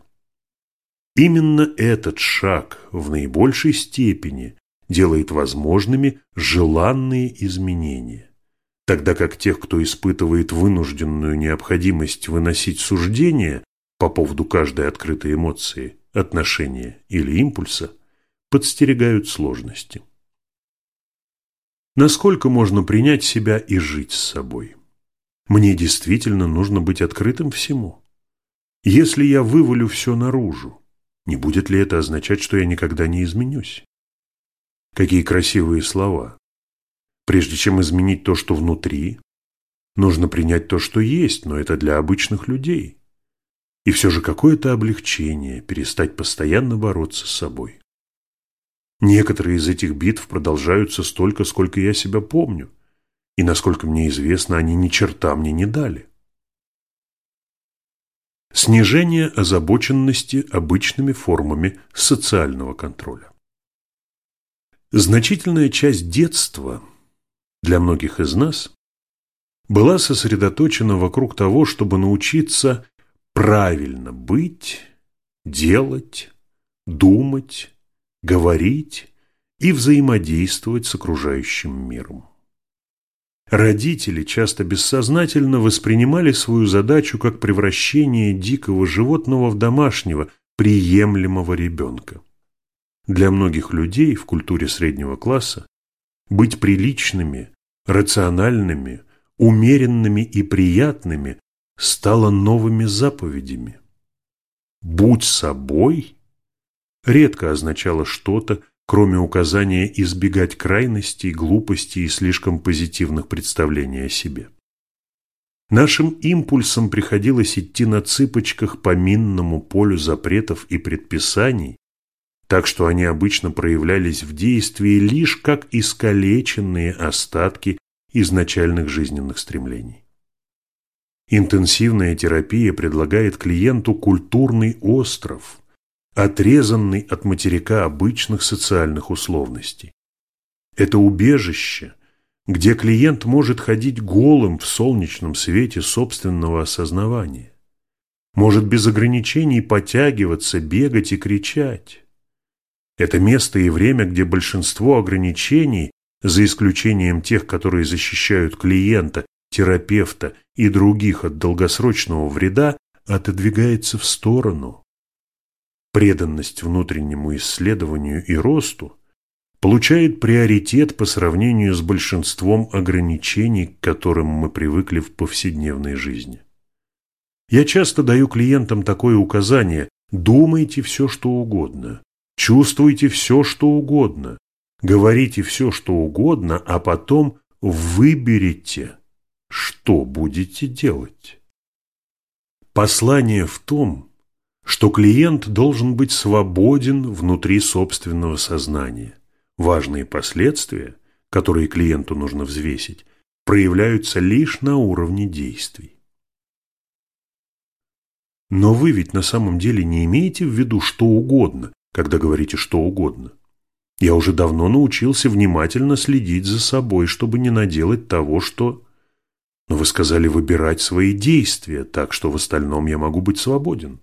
Именно этот шаг в наибольшей степени делает возможными желанные изменения, тогда как тех, кто испытывает вынужденную необходимость выносить суждения по поводу каждой открытой эмоции, отношения или импульса, подстерегают сложности. Насколько можно принять себя и жить с собой? Мне действительно нужно быть открытым всему. Если я вывалю все наружу, не будет ли это означать, что я никогда не изменюсь? Какие красивые слова. Прежде чем изменить то, что внутри, нужно принять то, что есть, но это для обычных людей. И все же какое-то облегчение перестать постоянно бороться с собой. Некоторые из этих битв продолжаются столько, сколько я себя помню, и, насколько мне известно, они ни черта мне не дали. Снижение озабоченности обычными формами социального контроля. Значительная часть детства для многих из нас была сосредоточена вокруг того, чтобы научиться правильно быть, делать, думать, говорить и взаимодействовать с окружающим миром. Родители часто бессознательно воспринимали свою задачу как превращение дикого животного в домашнего, приемлемого ребенка. Для многих людей в культуре среднего класса быть приличными, рациональными, умеренными и приятными стало новыми заповедями. «Будь собой» редко означало что-то, кроме указания избегать крайностей, глупости и слишком позитивных представлений о себе. Нашим импульсам приходилось идти на цыпочках по минному полю запретов и предписаний, так что они обычно проявлялись в действии лишь как искалеченные остатки изначальных жизненных стремлений. Интенсивная терапия предлагает клиенту культурный остров, отрезанный от материка обычных социальных условностей. Это убежище, где клиент может ходить голым в солнечном свете собственного осознавания, может без ограничений потягиваться, бегать и кричать. Это место и время, где большинство ограничений, за исключением тех, которые защищают клиента, терапевта и других от долгосрочного вреда, отодвигается в сторону – преданность внутреннему исследованию и росту получает приоритет по сравнению с большинством ограничений, к которым мы привыкли в повседневной жизни. Я часто даю клиентам такое указание «думайте все, что угодно», «чувствуйте все, что угодно», «говорите все, что угодно», а потом выберите, что будете делать. Послание в том, что клиент должен быть свободен внутри собственного сознания. Важные последствия, которые клиенту нужно взвесить, проявляются лишь на уровне действий. Но вы ведь на самом деле не имеете в виду что угодно, когда говорите что угодно. Я уже давно научился внимательно следить за собой, чтобы не наделать того, что... Но вы сказали выбирать свои действия, так что в остальном я могу быть свободен.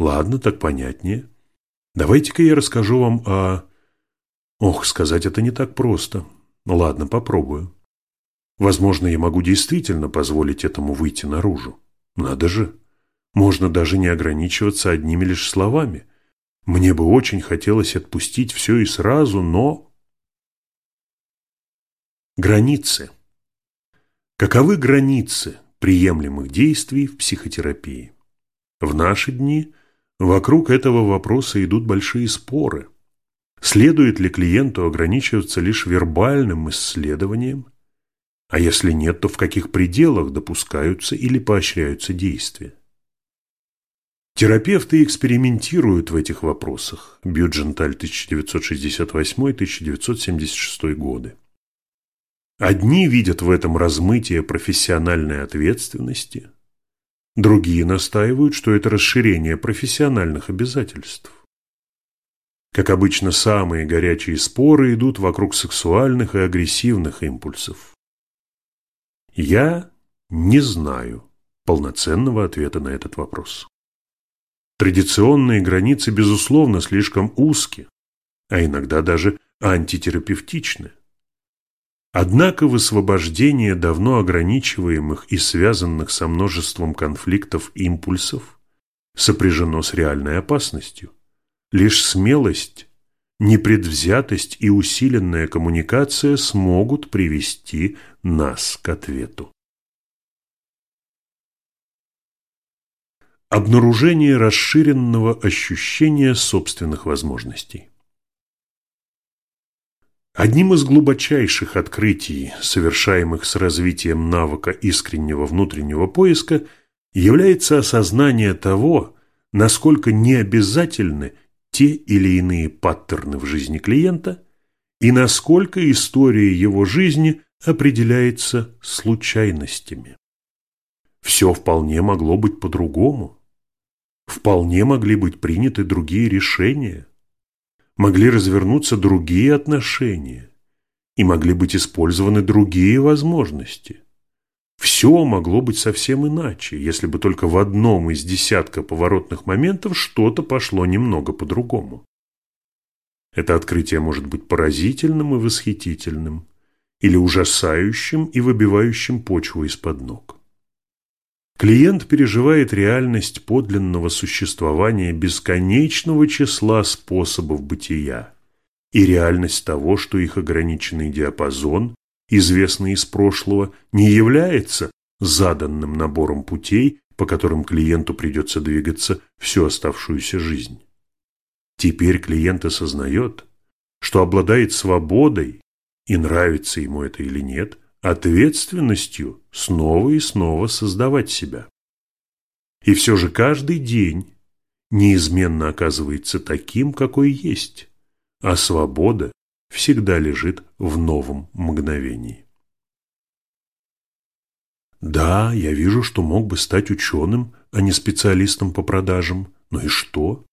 Ладно, так понятнее. Давайте-ка я расскажу вам о... Ох, сказать это не так просто. Ладно, попробую. Возможно, я могу действительно позволить этому выйти наружу. Надо же. Можно даже не ограничиваться одними лишь словами. Мне бы очень хотелось отпустить все и сразу, но... Границы. Каковы границы приемлемых действий в психотерапии? В наши дни Вокруг этого вопроса идут большие споры. Следует ли клиенту ограничиваться лишь вербальным исследованием? А если нет, то в каких пределах допускаются или поощряются действия? Терапевты экспериментируют в этих вопросах. Бюдженталь 1968-1976 годы. Одни видят в этом размытие профессиональной ответственности, Другие настаивают, что это расширение профессиональных обязательств. Как обычно, самые горячие споры идут вокруг сексуальных и агрессивных импульсов. Я не знаю полноценного ответа на этот вопрос. Традиционные границы, безусловно, слишком узкие, а иногда даже антитерапевтичны. Однако высвобождение давно ограничиваемых и связанных со множеством конфликтов импульсов сопряжено с реальной опасностью. Лишь смелость непредвзятость и усиленная коммуникация смогут привести нас к ответу. Обнаружение расширенного ощущения собственных возможностей. Одним из глубочайших открытий, совершаемых с развитием навыка искреннего внутреннего поиска, является осознание того, насколько необязательны те или иные паттерны в жизни клиента и насколько история его жизни определяется случайностями. Все вполне могло быть по-другому. Вполне могли быть приняты другие решения. Могли развернуться другие отношения. И могли быть использованы другие возможности. Все могло быть совсем иначе, если бы только в одном из десятка поворотных моментов что-то пошло немного по-другому. Это открытие может быть поразительным и восхитительным, или ужасающим и выбивающим почву из-под ног. Клиент переживает реальность подлинного существования бесконечного числа способов бытия и реальность того, что их ограниченный диапазон известный из прошлого, не является заданным набором путей, по которым клиенту придется двигаться всю оставшуюся жизнь. Теперь клиент осознает, что обладает свободой, и нравится ему это или нет, ответственностью снова и снова создавать себя. И все же каждый день неизменно оказывается таким, какой есть, а свобода всегда лежит в новом мгновении. Да, я вижу, что мог бы стать ученым, а не специалистом по продажам. Но и что?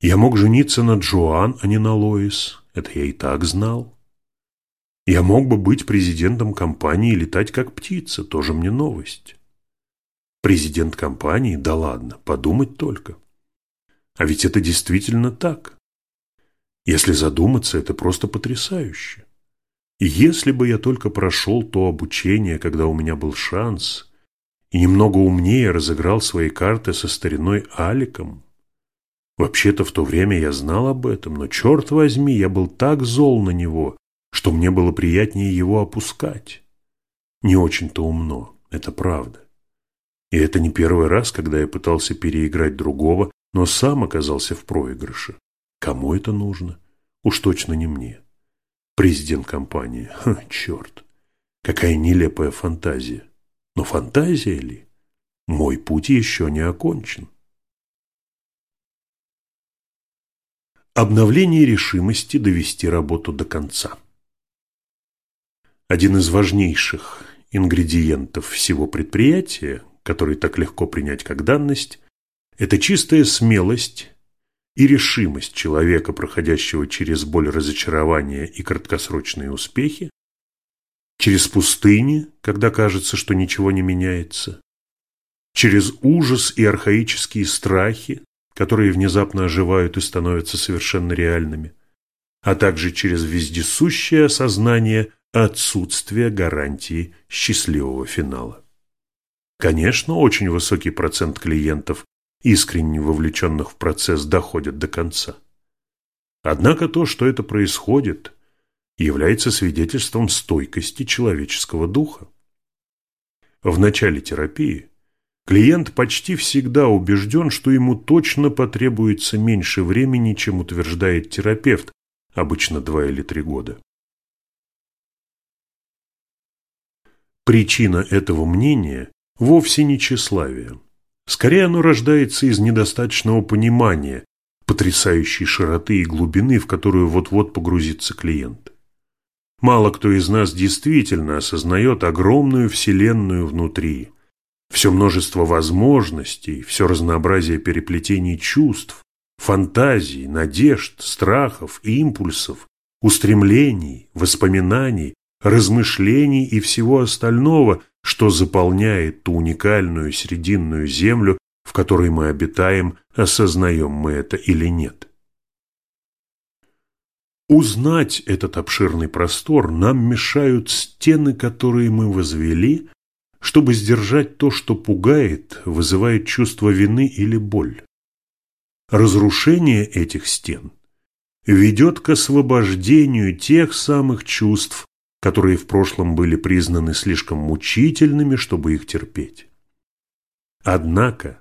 Я мог жениться на Джоан, а не на Лоис. Это я и так знал. Я мог бы быть президентом компании и летать как птица. Тоже мне новость. Президент компании? Да ладно, подумать только. А ведь это действительно так. Если задуматься, это просто потрясающе. И если бы я только прошел то обучение, когда у меня был шанс, и немного умнее разыграл свои карты со стариной Аликом, вообще-то в то время я знал об этом, но, черт возьми, я был так зол на него, что мне было приятнее его опускать. Не очень-то умно, это правда. И это не первый раз, когда я пытался переиграть другого, но сам оказался в проигрыше. Кому это нужно? Уж точно не мне. Президент компании. Ха, черт. Какая нелепая фантазия. Но фантазия ли? Мой путь еще не окончен. Обновление решимости довести работу до конца. Один из важнейших ингредиентов всего предприятия, который так легко принять как данность, это чистая смелость и решимость человека, проходящего через боль разочарования и краткосрочные успехи, через пустыни, когда кажется, что ничего не меняется, через ужас и архаические страхи, которые внезапно оживают и становятся совершенно реальными, а также через вездесущее осознание отсутствия гарантии счастливого финала. Конечно, очень высокий процент клиентов искренне вовлеченных в процесс, доходят до конца. Однако то, что это происходит, является свидетельством стойкости человеческого духа. В начале терапии клиент почти всегда убежден, что ему точно потребуется меньше времени, чем утверждает терапевт, обычно два или три года. Причина этого мнения вовсе не тщеславие. Скорее оно рождается из недостаточного понимания потрясающей широты и глубины, в которую вот-вот погрузится клиент. Мало кто из нас действительно осознает огромную вселенную внутри, все множество возможностей, все разнообразие переплетений чувств, фантазий, надежд, страхов, импульсов, устремлений, воспоминаний, размышлений и всего остального, что заполняет ту уникальную срединную землю, в которой мы обитаем, осознаем мы это или нет. Узнать этот обширный простор нам мешают стены, которые мы возвели, чтобы сдержать то, что пугает, вызывает чувство вины или боль. Разрушение этих стен ведет к освобождению тех самых чувств, которые в прошлом были признаны слишком мучительными, чтобы их терпеть. Однако,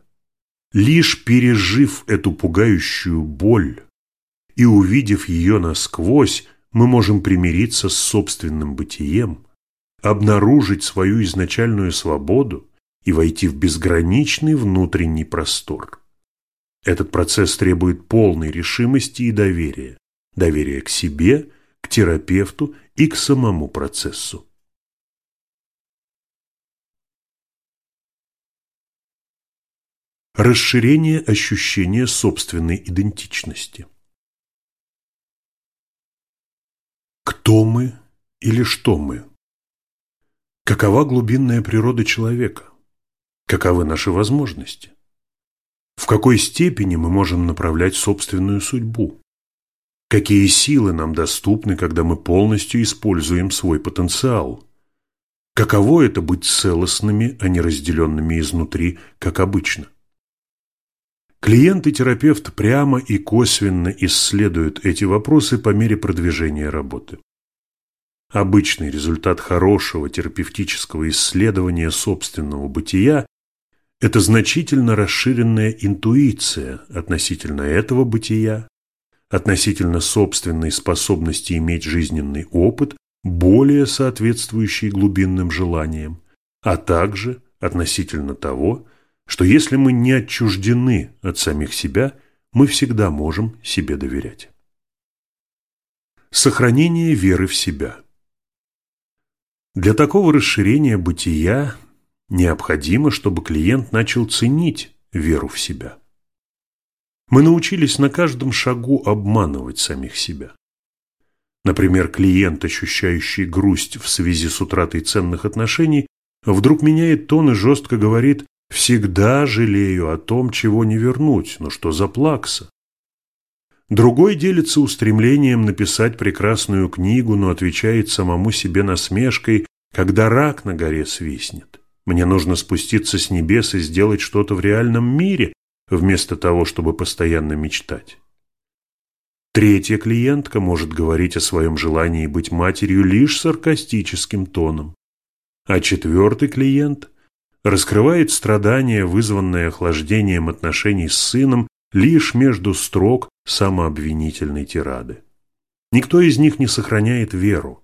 лишь пережив эту пугающую боль и увидев ее насквозь, мы можем примириться с собственным бытием, обнаружить свою изначальную свободу и войти в безграничный внутренний простор. Этот процесс требует полной решимости и доверия, доверия к себе, к терапевту и к самому процессу. Расширение ощущения собственной идентичности. Кто мы или что мы? Какова глубинная природа человека? Каковы наши возможности? В какой степени мы можем направлять собственную судьбу? Какие силы нам доступны, когда мы полностью используем свой потенциал? Каково это быть целостными, а не разделенными изнутри, как обычно? Клиент и терапевт прямо и косвенно исследуют эти вопросы по мере продвижения работы. Обычный результат хорошего терапевтического исследования собственного бытия – это значительно расширенная интуиция относительно этого бытия относительно собственной способности иметь жизненный опыт, более соответствующий глубинным желаниям, а также относительно того, что если мы не отчуждены от самих себя, мы всегда можем себе доверять. Сохранение веры в себя. Для такого расширения бытия необходимо, чтобы клиент начал ценить веру в себя. Мы научились на каждом шагу обманывать самих себя. Например, клиент, ощущающий грусть в связи с утратой ценных отношений, вдруг меняет тон и жестко говорит «всегда жалею о том, чего не вернуть, но что за плакса?». Другой делится устремлением написать прекрасную книгу, но отвечает самому себе насмешкой, когда рак на горе свистнет. Мне нужно спуститься с небес и сделать что-то в реальном мире, вместо того, чтобы постоянно мечтать. Третья клиентка может говорить о своем желании быть матерью лишь саркастическим тоном. А четвертый клиент раскрывает страдания, вызванные охлаждением отношений с сыном, лишь между строк самообвинительной тирады. Никто из них не сохраняет веру.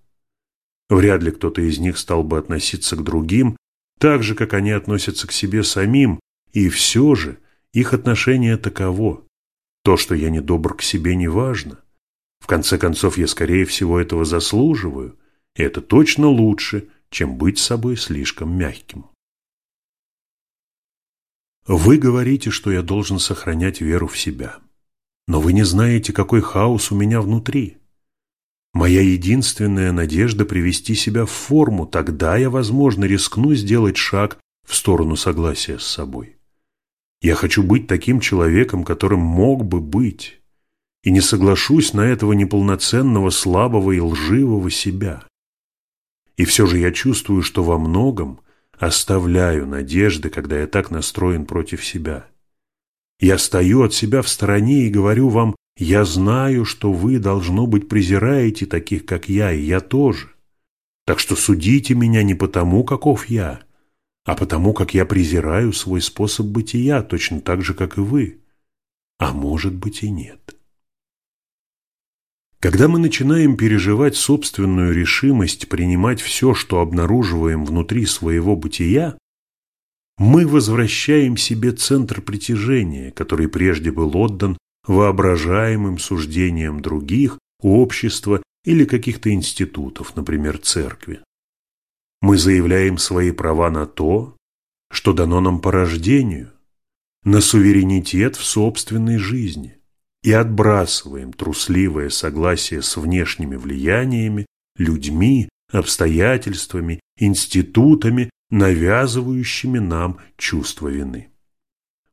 Вряд ли кто-то из них стал бы относиться к другим так же, как они относятся к себе самим, и все же – их отношение таково. То, что я недобр к себе, не важно. В конце концов, я, скорее всего, этого заслуживаю, и это точно лучше, чем быть собой слишком мягким. Вы говорите, что я должен сохранять веру в себя. Но вы не знаете, какой хаос у меня внутри. Моя единственная надежда привести себя в форму, тогда я, возможно, рискну сделать шаг в сторону согласия с собой. Я хочу быть таким человеком, которым мог бы быть, и не соглашусь на этого неполноценного, слабого и лживого себя. И все же я чувствую, что во многом оставляю надежды, когда я так настроен против себя. Я стою от себя в стороне и говорю вам, я знаю, что вы, должно быть, презираете таких, как я, и я тоже. Так что судите меня не потому, каков я, а потому как я презираю свой способ бытия точно так же, как и вы. А может быть и нет. Когда мы начинаем переживать собственную решимость принимать все, что обнаруживаем внутри своего бытия, мы возвращаем себе центр притяжения, который прежде был отдан воображаемым суждениям других, общества или каких-то институтов, например, церкви. Мы заявляем свои права на то, что дано нам по рождению, на суверенитет в собственной жизни и отбрасываем трусливое согласие с внешними влияниями, людьми, обстоятельствами, институтами, навязывающими нам чувство вины.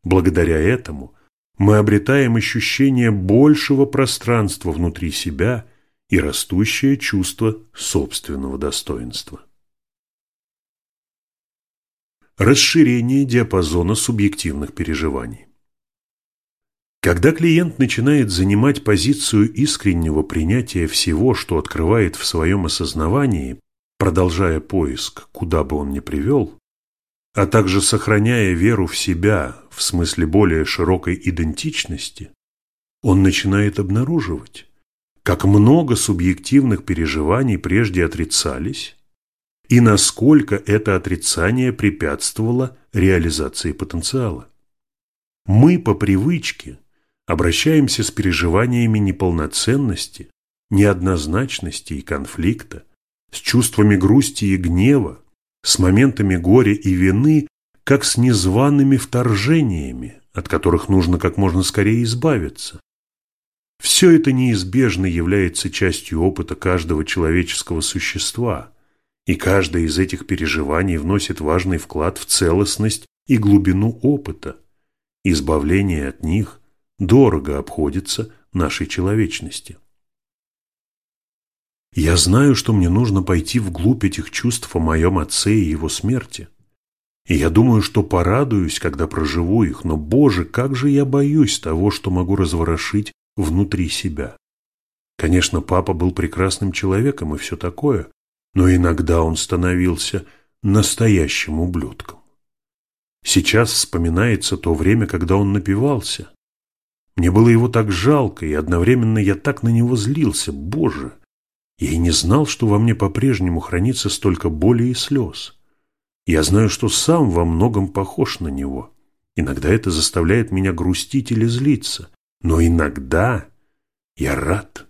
Благодаря этому мы обретаем ощущение большего пространства внутри себя и растущее чувство собственного достоинства расширение диапазона субъективных переживаний. Когда клиент начинает занимать позицию искреннего принятия всего, что открывает в своем осознавании, продолжая поиск, куда бы он ни привел, а также сохраняя веру в себя в смысле более широкой идентичности, он начинает обнаруживать, как много субъективных переживаний прежде отрицались и насколько это отрицание препятствовало реализации потенциала. Мы по привычке обращаемся с переживаниями неполноценности, неоднозначности и конфликта, с чувствами грусти и гнева, с моментами горя и вины, как с незваными вторжениями, от которых нужно как можно скорее избавиться. Все это неизбежно является частью опыта каждого человеческого существа, и каждое из этих переживаний вносит важный вклад в целостность и глубину опыта. Избавление от них дорого обходится нашей человечности. Я знаю, что мне нужно пойти вглубь этих чувств о моем отце и его смерти. И я думаю, что порадуюсь, когда проживу их, но, Боже, как же я боюсь того, что могу разворошить внутри себя. Конечно, папа был прекрасным человеком и все такое, но иногда он становился настоящим ублюдком. Сейчас вспоминается то время, когда он напивался. Мне было его так жалко, и одновременно я так на него злился. Боже, я и не знал, что во мне по-прежнему хранится столько боли и слез. Я знаю, что сам во многом похож на него. Иногда это заставляет меня грустить или злиться. Но иногда я рад,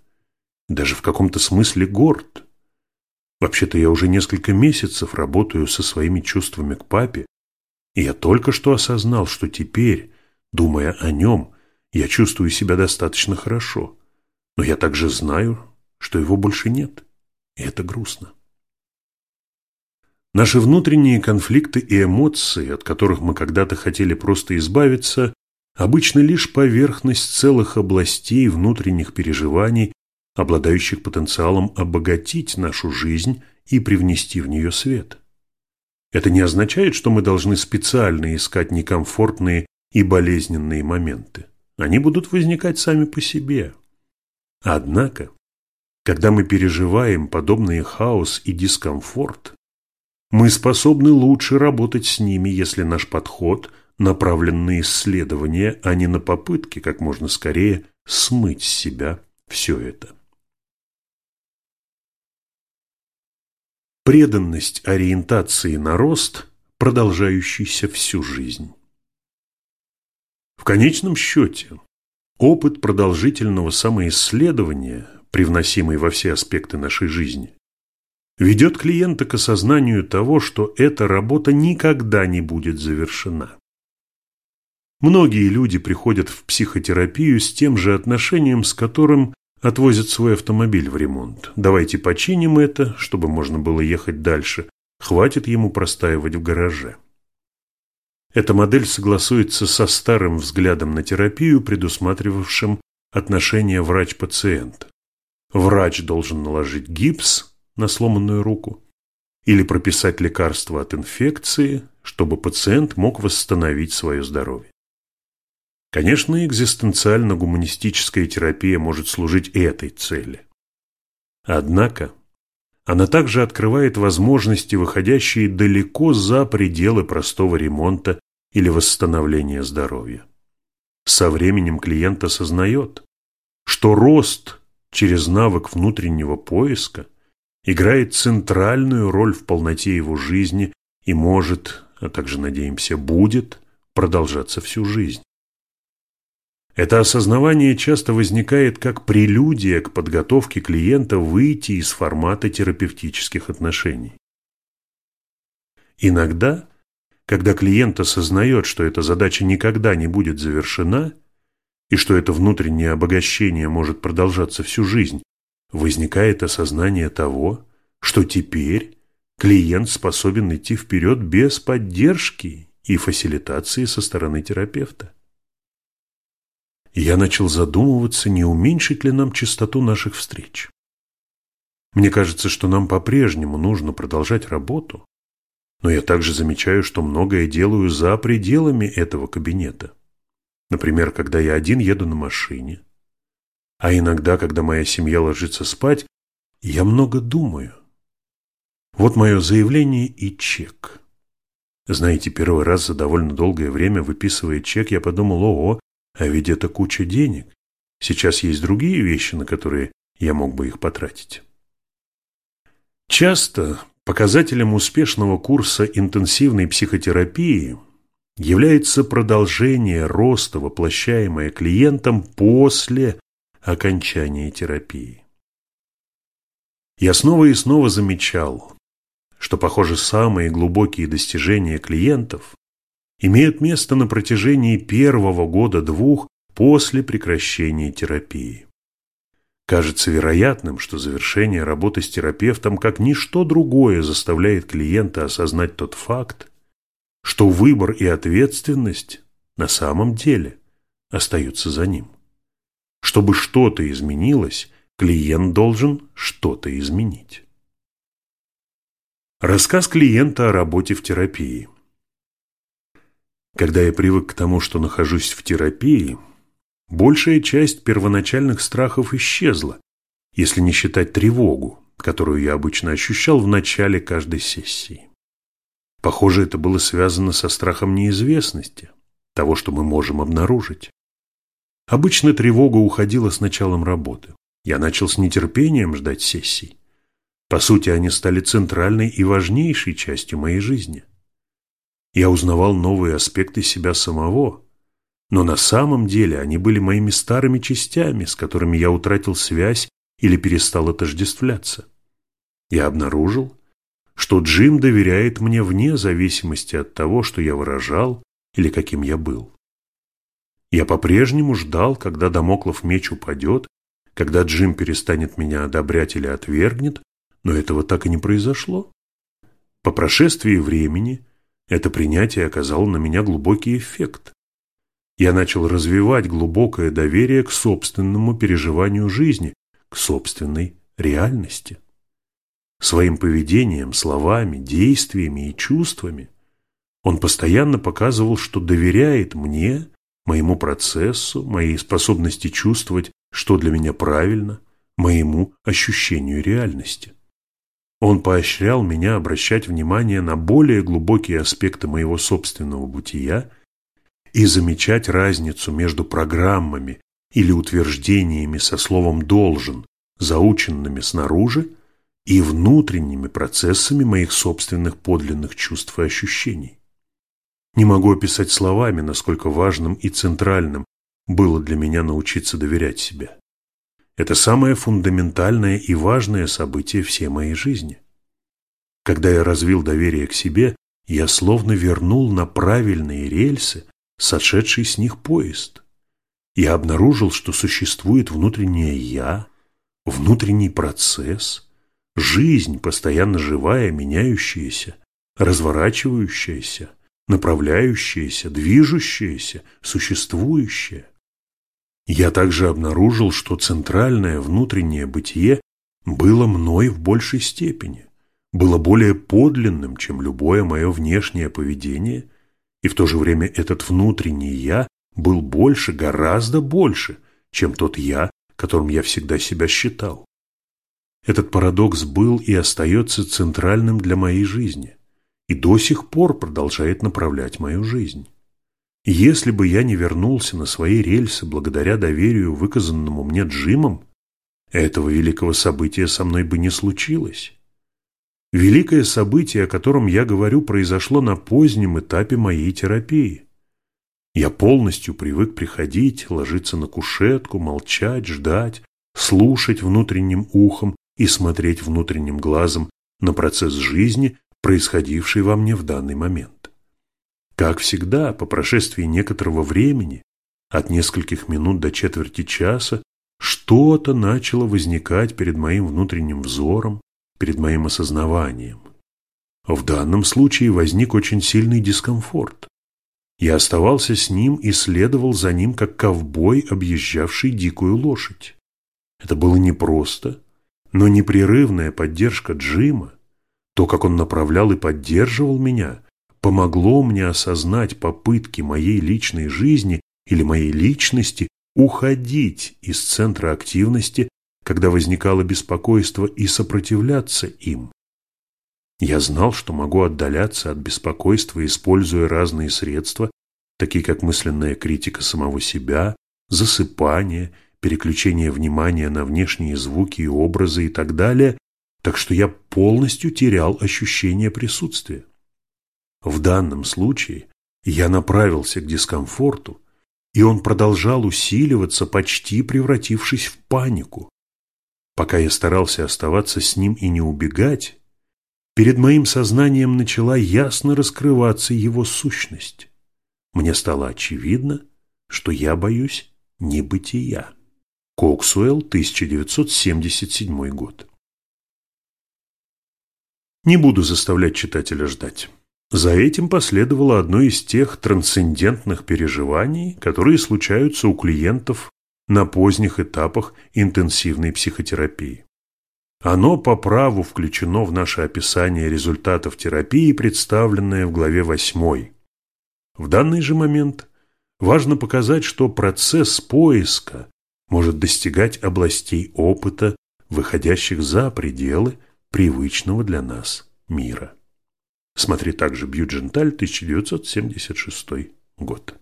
даже в каком-то смысле горд. Вообще-то я уже несколько месяцев работаю со своими чувствами к папе, и я только что осознал, что теперь, думая о нем, я чувствую себя достаточно хорошо. Но я также знаю, что его больше нет, и это грустно. Наши внутренние конфликты и эмоции, от которых мы когда-то хотели просто избавиться, обычно лишь поверхность целых областей внутренних переживаний, обладающих потенциалом обогатить нашу жизнь и привнести в нее свет. Это не означает, что мы должны специально искать некомфортные и болезненные моменты. Они будут возникать сами по себе. Однако, когда мы переживаем подобный хаос и дискомфорт, мы способны лучше работать с ними, если наш подход – направлен на исследование, а не на попытки как можно скорее смыть с себя все это. Преданность ориентации на рост, продолжающийся всю жизнь. В конечном счете, опыт продолжительного самоисследования, привносимый во все аспекты нашей жизни, ведет клиента к осознанию того, что эта работа никогда не будет завершена. Многие люди приходят в психотерапию с тем же отношением, с которым отвозят свой автомобиль в ремонт. Давайте починим это, чтобы можно было ехать дальше. Хватит ему простаивать в гараже. Эта модель согласуется со старым взглядом на терапию, предусматривавшим отношения врач-пациент. Врач должен наложить гипс на сломанную руку или прописать лекарство от инфекции, чтобы пациент мог восстановить свое здоровье. Конечно, экзистенциально-гуманистическая терапия может служить этой цели. Однако, она также открывает возможности, выходящие далеко за пределы простого ремонта или восстановления здоровья. Со временем клиент осознает, что рост через навык внутреннего поиска играет центральную роль в полноте его жизни и может, а также, надеемся, будет продолжаться всю жизнь. Это осознавание часто возникает как прелюдия к подготовке клиента выйти из формата терапевтических отношений. Иногда, когда клиент осознает, что эта задача никогда не будет завершена, и что это внутреннее обогащение может продолжаться всю жизнь, возникает осознание того, что теперь клиент способен идти вперед без поддержки и фасилитации со стороны терапевта я начал задумываться, не уменьшить ли нам частоту наших встреч. Мне кажется, что нам по-прежнему нужно продолжать работу, но я также замечаю, что многое делаю за пределами этого кабинета. например, когда я один еду на машине, а иногда, когда моя семья ложится спать, я много думаю. Вот мое заявление и чек. Знаете, первый раз за довольно долгое время, выписывая чек, я подумал, ого, а ведь это куча денег. Сейчас есть другие вещи, на которые я мог бы их потратить. Часто показателем успешного курса интенсивной психотерапии является продолжение роста, воплощаемое клиентом после окончания терапии. Я снова и снова замечал, что, похоже, самые глубокие достижения клиентов имеют место на протяжении первого года-двух после прекращения терапии. Кажется вероятным, что завершение работы с терапевтом как ничто другое заставляет клиента осознать тот факт, что выбор и ответственность на самом деле остаются за ним. Чтобы что-то изменилось, клиент должен что-то изменить. Рассказ клиента о работе в терапии. Когда я привык к тому, что нахожусь в терапии, большая часть первоначальных страхов исчезла, если не считать тревогу, которую я обычно ощущал в начале каждой сессии. Похоже, это было связано со страхом неизвестности, того, что мы можем обнаружить. Обычно тревога уходила с началом работы. Я начал с нетерпением ждать сессий. По сути, они стали центральной и важнейшей частью моей жизни. Я узнавал новые аспекты себя самого, но на самом деле они были моими старыми частями, с которыми я утратил связь или перестал отождествляться. Я обнаружил, что Джим доверяет мне вне зависимости от того, что я выражал или каким я был. Я по-прежнему ждал, когда домоклов меч упадет, когда Джим перестанет меня одобрять или отвергнет, но этого так и не произошло. По прошествии времени это принятие оказало на меня глубокий эффект. Я начал развивать глубокое доверие к собственному переживанию жизни, к собственной реальности. Своим поведением, словами, действиями и чувствами он постоянно показывал, что доверяет мне, моему процессу, моей способности чувствовать, что для меня правильно, моему ощущению реальности. Он поощрял меня обращать внимание на более глубокие аспекты моего собственного бытия и замечать разницу между программами или утверждениями со словом «должен», заученными снаружи, и внутренними процессами моих собственных подлинных чувств и ощущений. Не могу описать словами, насколько важным и центральным было для меня научиться доверять себе. Это самое фундаментальное и важное событие всей моей жизни. Когда я развил доверие к себе, я словно вернул на правильные рельсы сошедший с них поезд. Я обнаружил, что существует внутреннее «я», внутренний процесс, жизнь, постоянно живая, меняющаяся, разворачивающаяся, направляющаяся, движущаяся, существующая. Я также обнаружил, что центральное внутреннее бытие было мной в большей степени, было более подлинным, чем любое мое внешнее поведение, и в то же время этот внутренний «я» был больше, гораздо больше, чем тот «я», которым я всегда себя считал. Этот парадокс был и остается центральным для моей жизни, и до сих пор продолжает направлять мою жизнь. Если бы я не вернулся на свои рельсы благодаря доверию, выказанному мне Джимом, этого великого события со мной бы не случилось. Великое событие, о котором я говорю, произошло на позднем этапе моей терапии. Я полностью привык приходить, ложиться на кушетку, молчать, ждать, слушать внутренним ухом и смотреть внутренним глазом на процесс жизни, происходивший во мне в данный момент. Как всегда, по прошествии некоторого времени, от нескольких минут до четверти часа, что-то начало возникать перед моим внутренним взором, перед моим осознаванием. В данном случае возник очень сильный дискомфорт. Я оставался с ним и следовал за ним, как ковбой, объезжавший дикую лошадь. Это было непросто, но непрерывная поддержка Джима, то, как он направлял и поддерживал меня – помогло мне осознать попытки моей личной жизни или моей личности уходить из центра активности, когда возникало беспокойство, и сопротивляться им. Я знал, что могу отдаляться от беспокойства, используя разные средства, такие как мысленная критика самого себя, засыпание, переключение внимания на внешние звуки и образы и так далее, так что я полностью терял ощущение присутствия. В данном случае я направился к дискомфорту, и он продолжал усиливаться, почти превратившись в панику. Пока я старался оставаться с ним и не убегать, перед моим сознанием начала ясно раскрываться его сущность. Мне стало очевидно, что я боюсь небытия. Коксуэлл, 1977 год. Не буду заставлять читателя ждать. За этим последовало одно из тех трансцендентных переживаний, которые случаются у клиентов на поздних этапах интенсивной психотерапии. Оно по праву включено в наше описание результатов терапии, представленное в главе 8. В данный же момент важно показать, что процесс поиска может достигать областей опыта, выходящих за пределы привычного для нас мира. Смотри также Бьюдженталь, 1976 год.